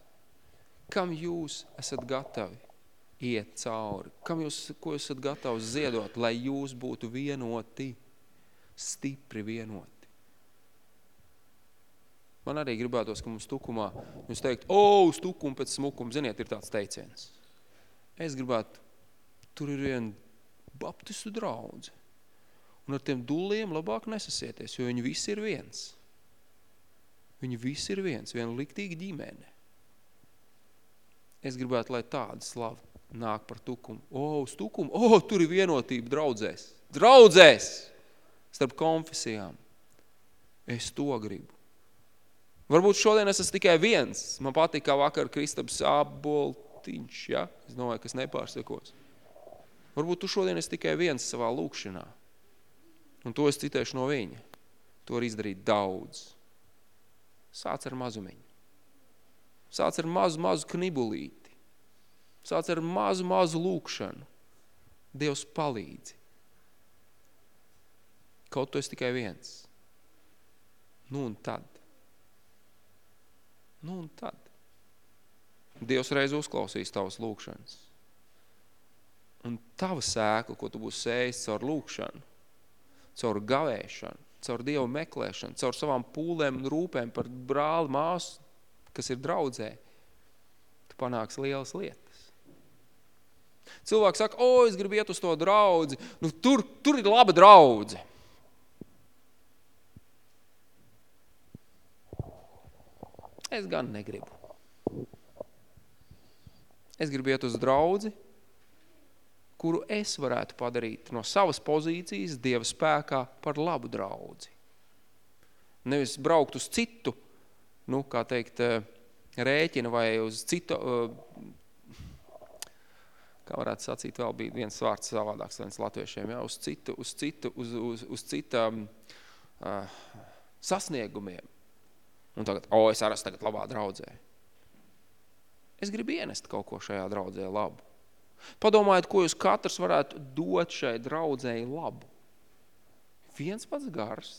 Kam jūs esat gatavi iet cauri? Kam jūs, ko jūs esat gatavi ziedot, lai jūs būtu vienoti, stipri vienoti? Man arī gribētos, ka mums tukumā jūs teikt, o, uz tukumu pēc smukuma, ziniet, ir tāds teiciens. Es gribētu, tur ir viena baptistu draudze. Un ar tiem dulliem labāk nesasieties, jo viņi visi ir viens. Viņi visi ir viens, viena liktīga ģimene. Es gribētu, lai tāda slava nāk par tukumu. O, uz tukumu, o, tur ir vienotība draudzēs. Draudzēs! Starp konfesijām. Es to gribu. Varbūt šodien es esmu tikai viens. Man patīk, kā vakar Kristaps Aboltiņš, ja? Es domāju, kas nepārsekos. Varbūt tu šodien esi tikai viens savā lūkšanā. Un to es citēšu no viņa. To var izdarīt daudz. Sāc ar mazumiņu. Sāc ar mazu, mazu knibulīti. Sāc ar mazu, mazu lūkšanu. Dievs palīdzi. Kaut tu esi tikai viens. Nu un tad Nu un tad. Dievs reiz uzklausīs tavas lūkšanas. Un tava sēkla, ko tu būsi sējis caur lūkšanu, caur gavēšanu, caur Dievu meklēšanu, caur savām pūlēm un rūpēm par brāli, māsu, kas ir draudzē, tu panāks lielas lietas. Cilvēks saka, o, es gribu iet uz to draudzi, nu tur, tur ir laba draudze. Es gan negribu. Es gribu iet uz draudzi, kuru es varētu padarīt no savas pozīcijas Dieva spēkā par labu draudzi. Nevis braukt uz citu, nu, kā teikt, eh, rēķina vai uz citu, eh, kā varētu sacīt, vēl bija viens vārds savādāks viens latviešiem, ja, uz citu, uz citu, uz, uz, uz cita uh, sasniegumiem. Un tagad, o, es arī esmu tagad labā draudzē. Es gribu ienest kaut ko šajā draudzē labu. Padomājiet, ko jūs katrs varētu dot šai draudzēji labu. Viens pats gars,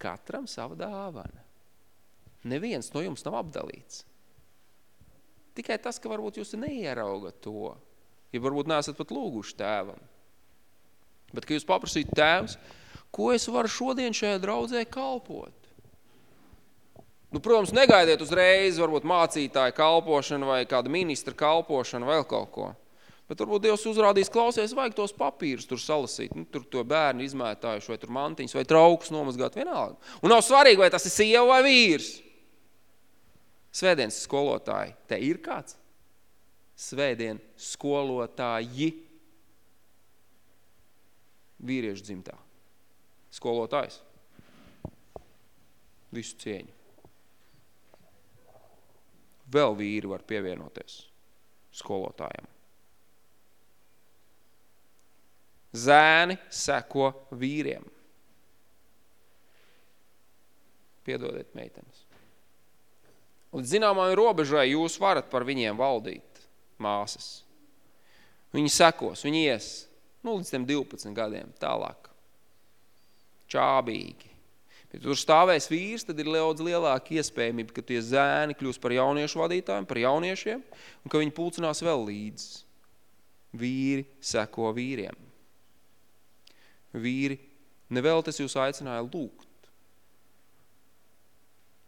katram sava dāvana. Neviens no jums nav apdalīts. Tikai tas, ka varbūt jūs neieraugat to, ja varbūt neesat pat lūguši tēvam. Bet, ka jūs paprasītu tēvs, ko es varu šodien šajā draudzē kalpot? Nu, protams, negaidiet uzreiz varbūt mācītāja kalpošanu vai kāda ministra kalpošanu vai kaut ko. Bet varbūt Dievs uzrādīs, klausies, vajag tos papīrus tur salasīt, nu, tur to bērnu izmētājuši, vai tur mantiņas, vai traukus nomazgāt vienalga. Un nav svarīgi, vai tas ir sieva vai vīrs. Svētdienas skolotāji, te ir kāds? Svētdien skolotāji. Vīriešu dzimtā. Skolotājs. Visu cieņu vēl vīri var pievienoties skolotājiem. Zēni seko vīriem. Piedodiet, meitenes. Līdz zināmai robežai jūs varat par viņiem valdīt, māsas. Viņi sekos, viņi ies, nu, līdz tiem 12 gadiem, tālāk. Čābīgi. Ja tur stāvēs vīrs, tad ir daudz lielāka iespējamība, ka tie zēni kļūs par jauniešu vadītājiem, par jauniešiem, un ka viņi pulcinās vēl līdz. Vīri seko vīriem. Vīri, nevēl tas jūs aicināja lūgt,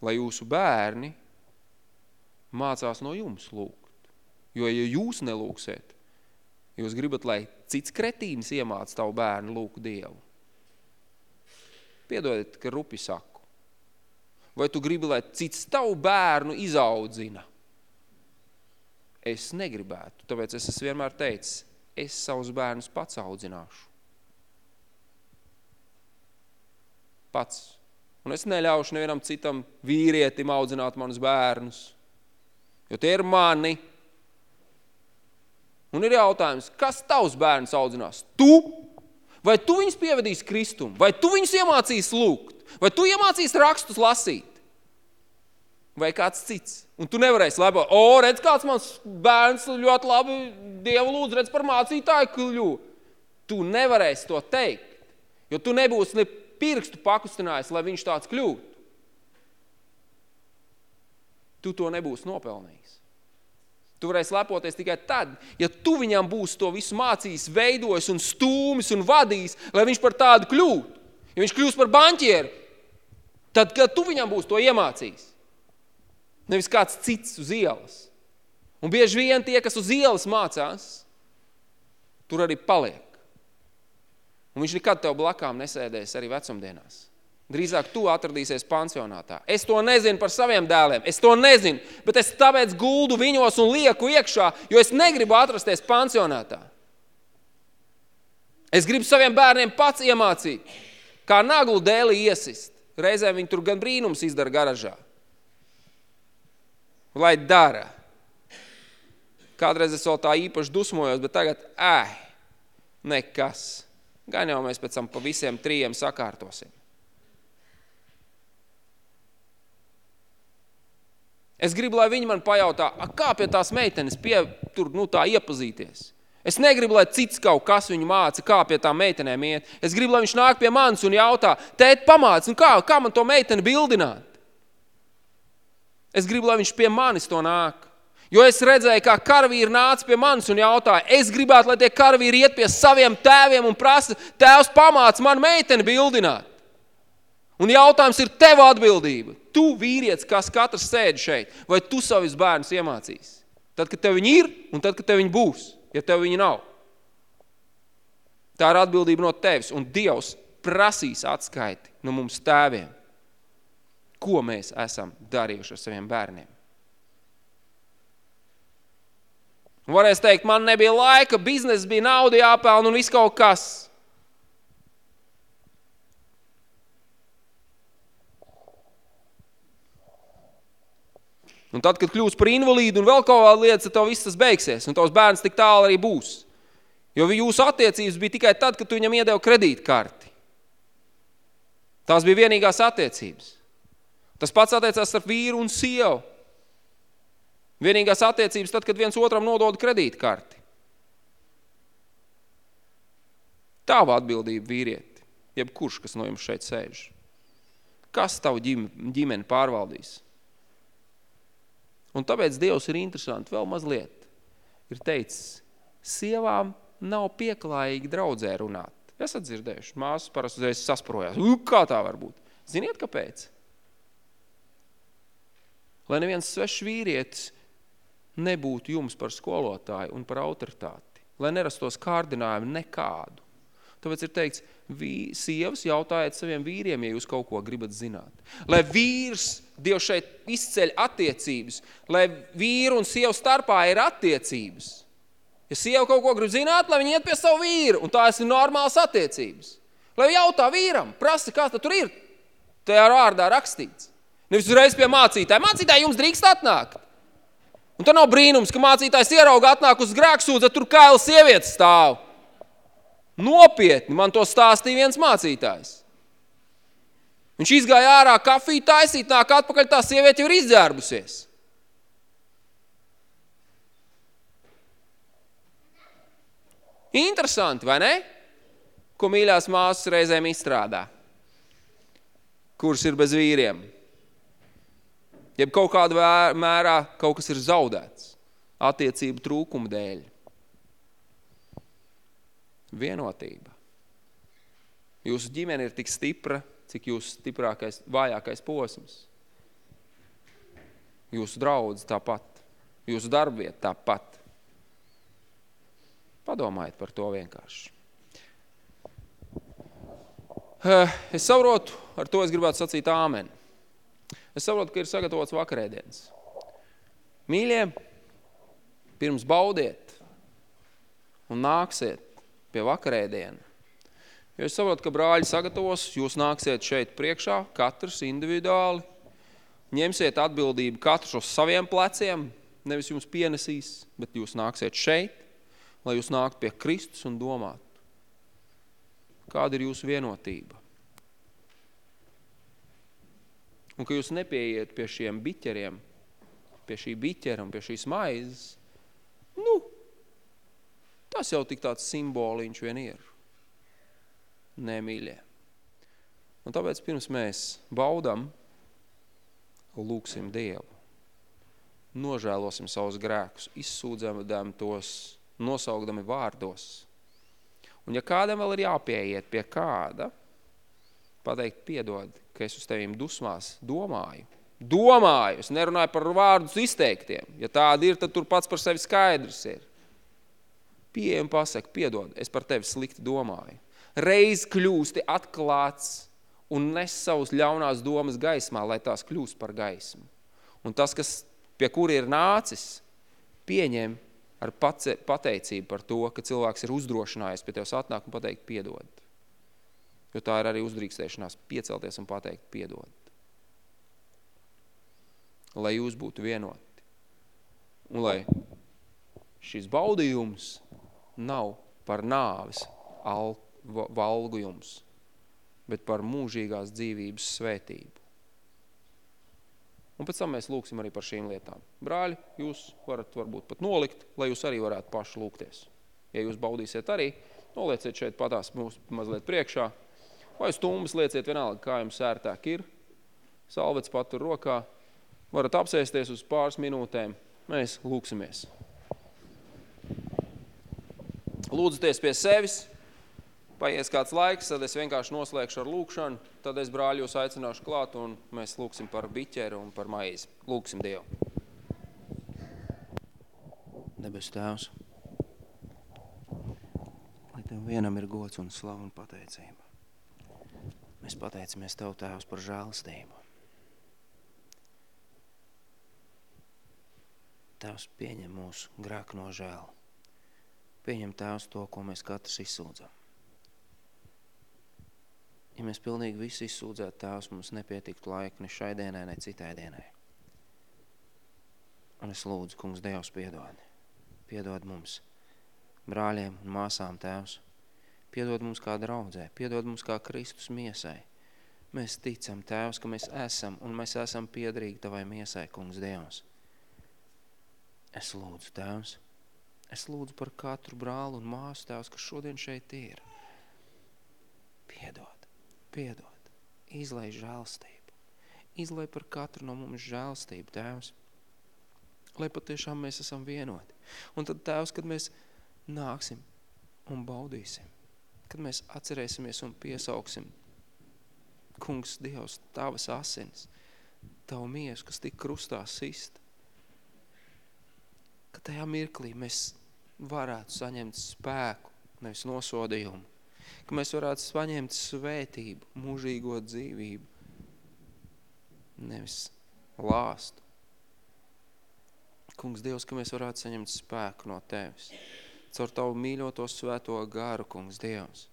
lai jūsu bērni mācās no jums lūgt. Jo, ja jūs nelūksiet, jūs gribat, lai cits kretīns iemāc tavu bērnu lūgt Dievu, Piedodiet, ka rupi saku. vai tu gribi, lai cits tavu bērnu izaudzina? Es negribētu, tāpēc es esmu vienmēr teicis, es savus bērnus pats audzināšu. Pats. Un es neļaušu nevienam citam vīrietim audzināt manus bērnus, jo tie ir mani. Un ir jautājums, kas tavs bērns audzinās? Tu? Vai tu viņus pievedīsi kristumu? Vai tu viņus iemācīsi lūgt? Vai tu iemācīsi rakstus lasīt? Vai kāds cits? Un tu nevarēsi labot, o, redz, kāds mans bērns ļoti labi Dievu lūdzu, redz par mācītāju kļu. Tu nevarēsi to teikt, jo tu nebūsi ne pirkstu pakustinājis, lai viņš tāds kļūtu. Tu to nebūsi nopelnījis. Tu varēsi lepoties tikai tad, ja tu viņam būsi to visu mācījis, veidojis un stūmis un vadījis, lai viņš par tādu kļūtu. Ja viņš kļūst par banķieru, tad, kad tu viņam būsi to iemācījis. Nevis kāds cits uz ielas. Un bieži vien tie, kas uz ielas mācās, tur arī paliek. Un viņš nekad tev blakām nesēdēs arī vecumdienās. Drīzāk tu atradīsies pansionātā. Es to nezinu par saviem dēliem, es to nezinu, bet es tāpēc guldu viņos un lieku iekšā, jo es negribu atrasties pansionātā. Es gribu saviem bērniem pats iemācīt, kā naglu dēlī iesist. Reizēm viņi tur gan brīnums izdara garažā. Lai dara. Kādreiz es vēl tā īpaši dusmojos, bet tagad, ē, nekas. Gan jau mēs pēc tam pa visiem trījiem sakārtosim. Es gribu, lai viņi man pajautā, kā pie tās meitenes pie, tur, nu, tā iepazīties. Es negribu, lai cits kaut kas viņu māca, kā pie tām meitenēm iet. Es gribu, lai viņš nāk pie manis un jautā, tēt, pamāc, nu kā, kā man to meiteni bildināt? Es gribu, lai viņš pie manis to nāk. Jo es redzēju, kā karavīri nāca pie manis un jautāja, es gribētu, lai tie karavīri iet pie saviem tēviem un prasa, tēvs pamāc man meiteni bildināt. Un jautājums ir tev atbildība. Tu vīrietis, kas katrs sēd šeit, vai tu savus bērnus iemācīs? Tad, kad tev viņi ir un tad, kad tev viņi būs, ja tev viņi nav. Tā ir atbildība no tevis un Dievs prasīs atskaiti no mums tēviem. Ko mēs esam darījuši ar saviem bērniem? Un varēs teikt, man nebija laika, biznesa bija nauda jāpelna un viss kaut kas. Un tad, kad kļūs par invalīdu un vēl kaut kāda lieta, tad tev viss tas beigsies, un tavs bērns tik tālu arī būs. Jo jūsu attiecības bija tikai tad, kad tu viņam iedevi kredītkarti. Tās bija vienīgās attiecības. Tas pats attiecās ar vīru un sievu. Vienīgās attiecības tad, kad viens otram nodod kredītkarti. Tava atbildība vīrieti, jebkurš, kas no jums šeit sēž. Kas tavu ģimeni pārvaldīs? Un tāpēc Dievs ir interesanti vēl mazliet. Ir teicis, sievām nav pieklājīgi draudzē runāt. Esat dzirdējuši, māsas parasti uzreiz sasprojās. Kā tā var būt? Ziniet, kāpēc? Lai neviens svešs vīrietis nebūtu jums par skolotāju un par autoritāti. Lai nerastos kārdinājumi nekādu. Tāpēc ir teikts, sievas jautājiet saviem vīriem, ja jūs kaut ko gribat zināt. Lai vīrs, Dievs šeit izceļ attiecības, lai vīru un sievu starpā ir attiecības. Ja sieva kaut ko grib zināt, lai viņi iet pie savu vīru, un tās ir normālas attiecības. Lai jautā vīram, prasa, kā tur ir, tajā vārdā rakstīts. Nevis uzreiz pie mācītāja. Mācītāji jums drīkst atnākt. Un tad nav brīnums, ka mācītājs ierauga atnāk uz grēksūdzi, tur kaila sievietes stāv. Nopietni man to stāstīja viens mācītājs. Viņš izgāja ārā kafiju taisīt, nāk atpakaļ, tā sieviete jau ir izdzērbusies. Interesanti, vai ne? Ko mīļās māsas reizēm izstrādā. Kuras ir bez vīriem. Jeb kaut kādā mērā kaut kas ir zaudēts attiecību trūkuma dēļ. Vienotība. Jūsu ģimene ir tik stipra, cik jūsu stiprākais, vājākais posms. Jūsu draudz tāpat. Jūsu darbvieta tāpat. Padomājiet par to vienkārši. Eh, es saprotu, ar to es gribētu sacīt āmeni. Es saprotu, ka ir sagatavots vakarēdienas. Mīļie, pirms baudiet un nāksiet pie vakarēdiena. Jo es saprotu, ka brāļi sagatavos, jūs nāksiet šeit priekšā, katrs individuāli, ņemsiet atbildību katrs uz saviem pleciem, nevis jums pienesīs, bet jūs nāksiet šeit, lai jūs nākt pie Kristus un domāt, kāda ir jūsu vienotība. Un ka jūs nepieiet pie šiem biķeriem, pie šī biķera un pie šīs maizes, nu, tas jau tik tāds simboliņš vien ir. Nē, mīļie. Un tāpēc pirms mēs baudam, lūksim Dievu. Nožēlosim savus grēkus, izsūdzam tos, nosaugdami vārdos. Un ja kādam vēl ir jāpieiet pie kāda, pateikt piedod, ka es uz tevīm dusmās domāju. Domāju, es nerunāju par vārdus izteiktiem. Ja tādi ir, tad tur pats par sevi skaidrs ir. Pieejam pasaka, piedod, es par tevi slikti domāju. Reiz kļūsti atklāts un nes savus ļaunās domas gaismā, lai tās kļūst par gaismu. Un tas, kas pie kura ir nācis, pieņem ar pateicību par to, ka cilvēks ir uzdrošinājies pie tevs atnāk un pateikt piedod. Jo tā ir arī uzdrīkstēšanās piecelties un pateikt piedod. Lai jūs būtu vienoti. Un lai šis baudījums nav par nāvis valgu jums, bet par mūžīgās dzīvības svētību. Un pēc tam mēs lūksim arī par šīm lietām. Brāļi, jūs varat varbūt pat nolikt, lai jūs arī varētu paši lūgties. Ja jūs baudīsiet arī, nolieciet šeit patās mūs mazliet priekšā, vai stumbas lieciet vienalga, kā jums sērtāk ir. Salvets patur rokā, varat apsēsties uz pāris minūtēm, mēs lūksimies. Lūdzoties pie sevis, paies kāds laiks, tad es vienkārši noslēgšu ar lūkšanu, tad es brāļi jūs aicināšu klāt un mēs lūksim par biķeru un par maizi. Lūksim Dievu. Debes Tēvs, lai Tev vienam ir gods un slavu un pateicība. Mēs pateicamies Tev, Tēvs, par žēlistību. Tēvs pieņem mūsu grēku no žēlu. Pieņem Tēvs to, ko mēs katrs izsūdzam ja mēs pilnīgi visu izsūdzētu tēvs, mums nepietiktu laika ne šai dienai, ne citai dienai. Un es lūdzu, kungs, Dievs piedod. Piedod mums, brāļiem un māsām tēvs. Piedod mums kā draudzē, piedod mums kā Kristus miesai. Mēs ticam, tēvs, ka mēs esam un mēs esam piedrīgi tavai miesai, kungs, Dievs. Es lūdzu, tēvs, es lūdzu par katru brālu un māsu, tēvs, kas šodien šeit ir. Piedod piedod, izlai žēlstību, izlai par katru no mums žēlstību, Tēvs, lai patiešām mēs esam vienoti. Un tad, Tēvs, kad mēs nāksim un baudīsim, kad mēs atcerēsimies un piesauksim, Kungs, Dievs, Tavas asinis, Tavu miesu, kas tik krustā sist, ka tajā mirklī mēs varētu saņemt spēku, nevis nosodījumu, ka mēs varētu saņemt svētību, mūžīgo dzīvību, nevis lāstu. Kungs Dievs, ka mēs varētu saņemt spēku no Tevis, caur Tavu mīļoto svēto garu, Kungs Dievs,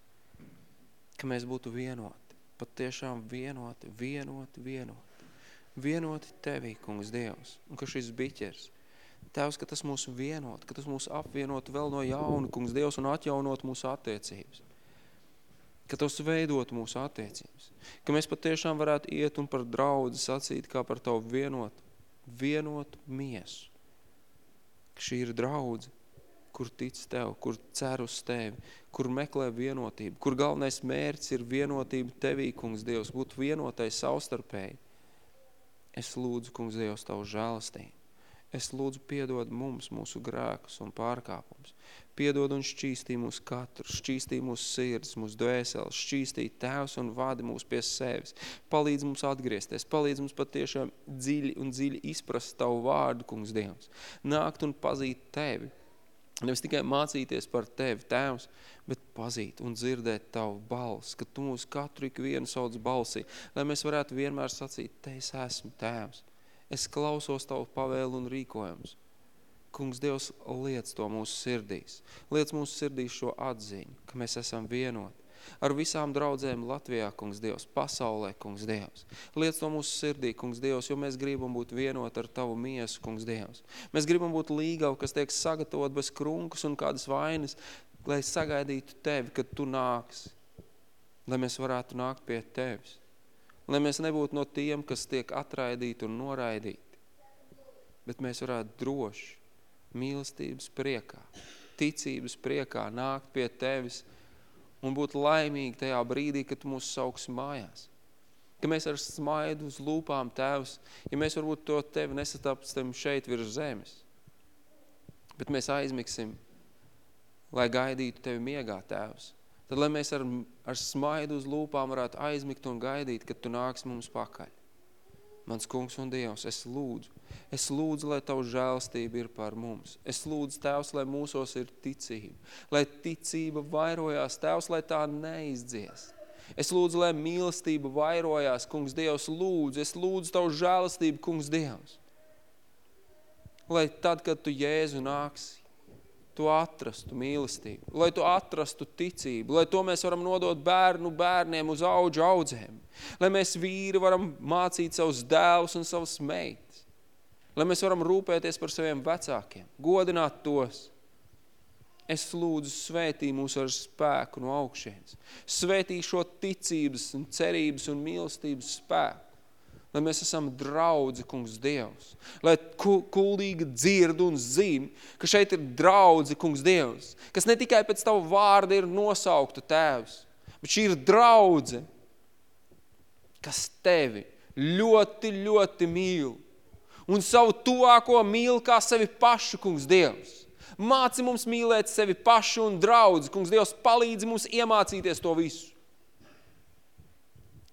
ka mēs būtu vienoti, pat tiešām vienoti, vienoti, vienoti, vienoti Tevī, Kungs Dievs, un ka šis biķers, Tēvs, ka tas mūs vienot, ka tas mūs apvienot vēl no jauna, Kungs Dievs, un atjaunot mūsu attiecības ka Tavs veidot mūsu attiecības, ka mēs patiešām varētu iet un par draudzi sacīt kā par Tavu vienotu, vienotu miesu. Ka šī ir draudze, kur tic Tev, kur cer uz Tevi, kur meklē vienotību, kur galvenais mērķis ir vienotība Tevī, kungs Dievs, būt vienotai savstarpēji. Es lūdzu, kungs Dievs, Tavu žēlastību. Es lūdzu piedod mums mūsu grēkus un pārkāpumus. Piedod un šķīstī mūs katru, šķīstī mūsu sirds, mūsu dvēseles, šķīstī tēvs un vadi mūs pie sevis. Palīdz mums atgriezties, palīdz mums patiešām dziļi un dziļi izprast Tavu vārdu, kungs Dievs. Nākt un pazīt Tevi, Nevis tikai mācīties par tevi, tēvs, bet pazīt un dzirdēt tavu balsi, ka tu mūs katru ikvienu sauc balsī, lai mēs varētu vienmēr sacīt, te es esmu tēvs, es klausos tavu pavēlu un rīkojumus. Kungs Dievs liec to mūsu sirdīs, liec mūsu sirdīs šo atziņu, ka mēs esam vienoti ar visām draudzēm Latvijā, kungs Dievs, pasaulē, kungs Dievs. Liec to mūsu sirdī, kungs Dievs, jo mēs gribam būt vienot ar tavu miesu, kungs Dievs. Mēs gribam būt līgavu, kas tiek sagatavot bez krunkas un kādas vainas, lai sagaidītu tevi, kad tu nāks, lai mēs varētu nākt pie tevis. Lai mēs nebūtu no tiem, kas tiek atraidīti un noraidīti, bet mēs varētu droši, mīlestības priekā, ticības priekā nākt pie tevis, un būt laimīgi tajā brīdī, kad tu mūs sauks mājās. Ka mēs ar smaidu uz lūpām, tēvs, ja mēs varbūt to tevi nesatapstam šeit virs zemes, bet mēs aizmiksim, lai gaidītu tevi miegā, tēvs, tad lai mēs ar, ar smaidu uz lūpām varētu aizmigt un gaidīt, kad tu nāks mums pakaļ. Mans kungs un Dievs, es lūdzu, es lūdzu, lai tavu žēlstība ir par mums. Es lūdzu, Tēvs, lai mūsos ir ticība, lai ticība vairojās, Tēvs, lai tā neizdzies. Es lūdzu, lai mīlestība vairojās, kungs Dievs, lūdzu, es lūdzu tavu žēlastību, kungs Dievs. Lai tad, kad tu Jēzu nāksi, tu atrastu mīlestību, lai tu atrastu ticību, lai to mēs varam nodot bērnu bērniem uz auģu audzēm, lai mēs vīri varam mācīt savus dēlus un savus meitas, lai mēs varam rūpēties par saviem vecākiem, godināt tos. Es lūdzu svētī mūs ar spēku no augšienes, svētī šo ticības un cerības un mīlestības spēku lai mēs esam draudzi, kungs Dievs, lai kuldīgi dzird un zin, ka šeit ir draudzi, kungs Dievs, kas ne tikai pēc tavu vārdu ir nosaukta tēvs, bet šī ir draudze, kas tevi ļoti, ļoti mīl un savu tuvāko mīl kā sevi pašu, kungs Dievs. Māci mums mīlēt sevi pašu un draudzi, kungs Dievs palīdzi mums iemācīties to visu.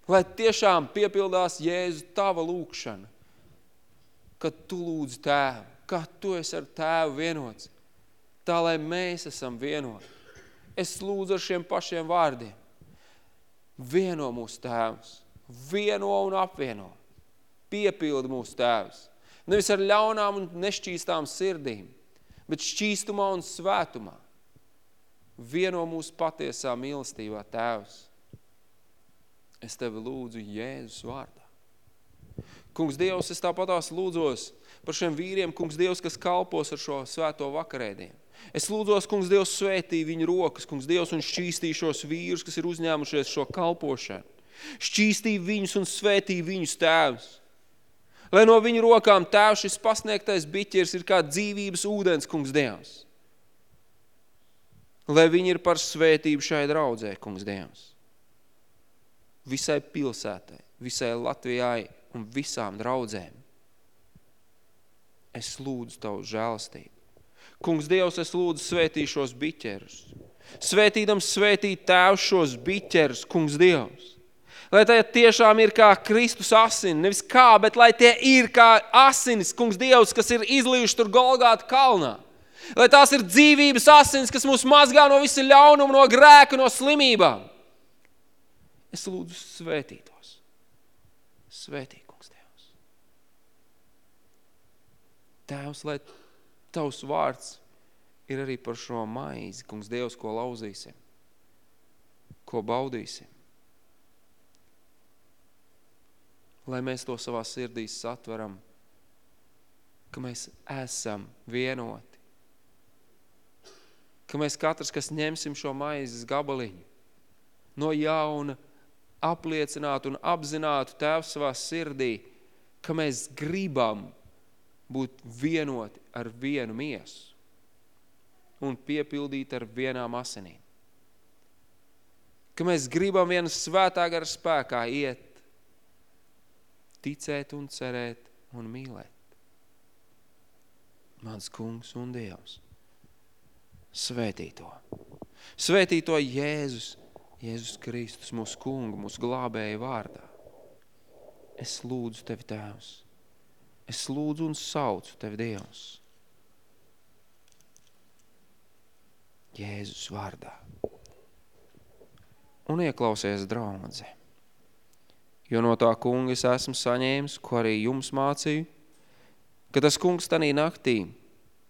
Lai tiešām piepildās Jēzu tava lūkšana, kad tu lūdzi tēvu, kad tu esi ar tēvu vienots, tā lai mēs esam vienoti. Es lūdzu ar šiem pašiem vārdiem. Vieno mūsu tēvs, vieno un apvieno, piepildi mūsu tēvs. Nevis ar ļaunām un nešķīstām sirdīm, bet šķīstumā un svētumā. Vieno mūsu patiesā mīlestībā tēvs Es tevi lūdzu Jēzus vārdā. Kungs Dievs, es tāpatās lūdzos par šiem vīriem, kungs Dievs, kas kalpos ar šo svēto vakarēdienu. Es lūdzos, kungs Dievs, svētī viņu rokas, kungs Dievs, un šķīstī šos vīrus, kas ir uzņēmušies šo kalpošanu. Šķīstī viņus un svētī viņus tēvs. Lai no viņu rokām tēvs šis pasniegtais biķers ir kā dzīvības ūdens, kungs Dievs. Lai viņi ir par svētību šai draudzē, kungs Dievs visai pilsētai, visai Latvijai un visām draudzēm. Es lūdzu tavu žēlastību. Kungs Dievs, es lūdzu svētī šos biķerus. Svētīdams svētīt tēvs šos biķerus, kungs Dievs. Lai tie tiešām ir kā Kristus asini, nevis kā, bet lai tie ir kā asinis, kungs Dievs, kas ir izlījuši tur Golgāta kalnā. Lai tās ir dzīvības asins, kas mūs mazgā no visa ļaunuma, no grēka, no slimībām. Es lūdzu svētītos. Svētīkums Dievs. Tēvs, lai tavs vārds ir arī par šo maizi, kungs Dievs, ko lauzīsim, ko baudīsim. Lai mēs to savā sirdīs satveram, ka mēs esam vienoti. Ka mēs katrs, kas ņemsim šo maizes gabaliņu, no jauna apliecinātu un apzinātu Tēvs savā sirdī, ka mēs gribam būt vienoti ar vienu miesu un piepildīt ar vienām asinīm. Ka mēs gribam vienu svētā gara spēkā iet, ticēt un cerēt un mīlēt. Mans kungs un Dievs. Svētī to. Svētī to Jēzus Jēzus Kristus, mūsu kungu, mūsu glābēja vārdā. Es lūdzu tevi, Tēvs. Es lūdzu un saucu tevi, Dievs. Jēzus vārdā. Un ieklausies draudze. Jo no tā kunga es esmu saņēmis, ko arī jums mācīju, ka tas kungs tanī naktī,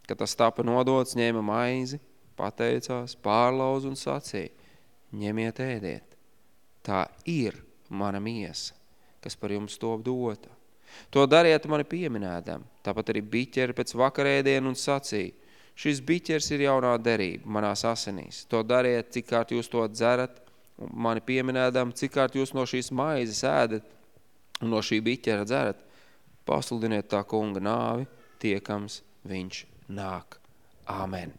kad tas tapa nodots, ņēma maizi, pateicās, pārlauz un sacīja, ņemiet ēdiet. Tā ir mana miesa, kas par jums top dota. To dariet mani pieminēdam, tāpat arī biķeri pēc vakarēdienu un sacīja, šis biķers ir jaunā derība manās asinīs. To dariet, cik kārt jūs to dzerat, un mani pieminēdam, cik kārt jūs no šīs maizes ēdat un no šī biķera dzerat, pasludiniet tā kunga nāvi, tiekams viņš nāk. Āmen.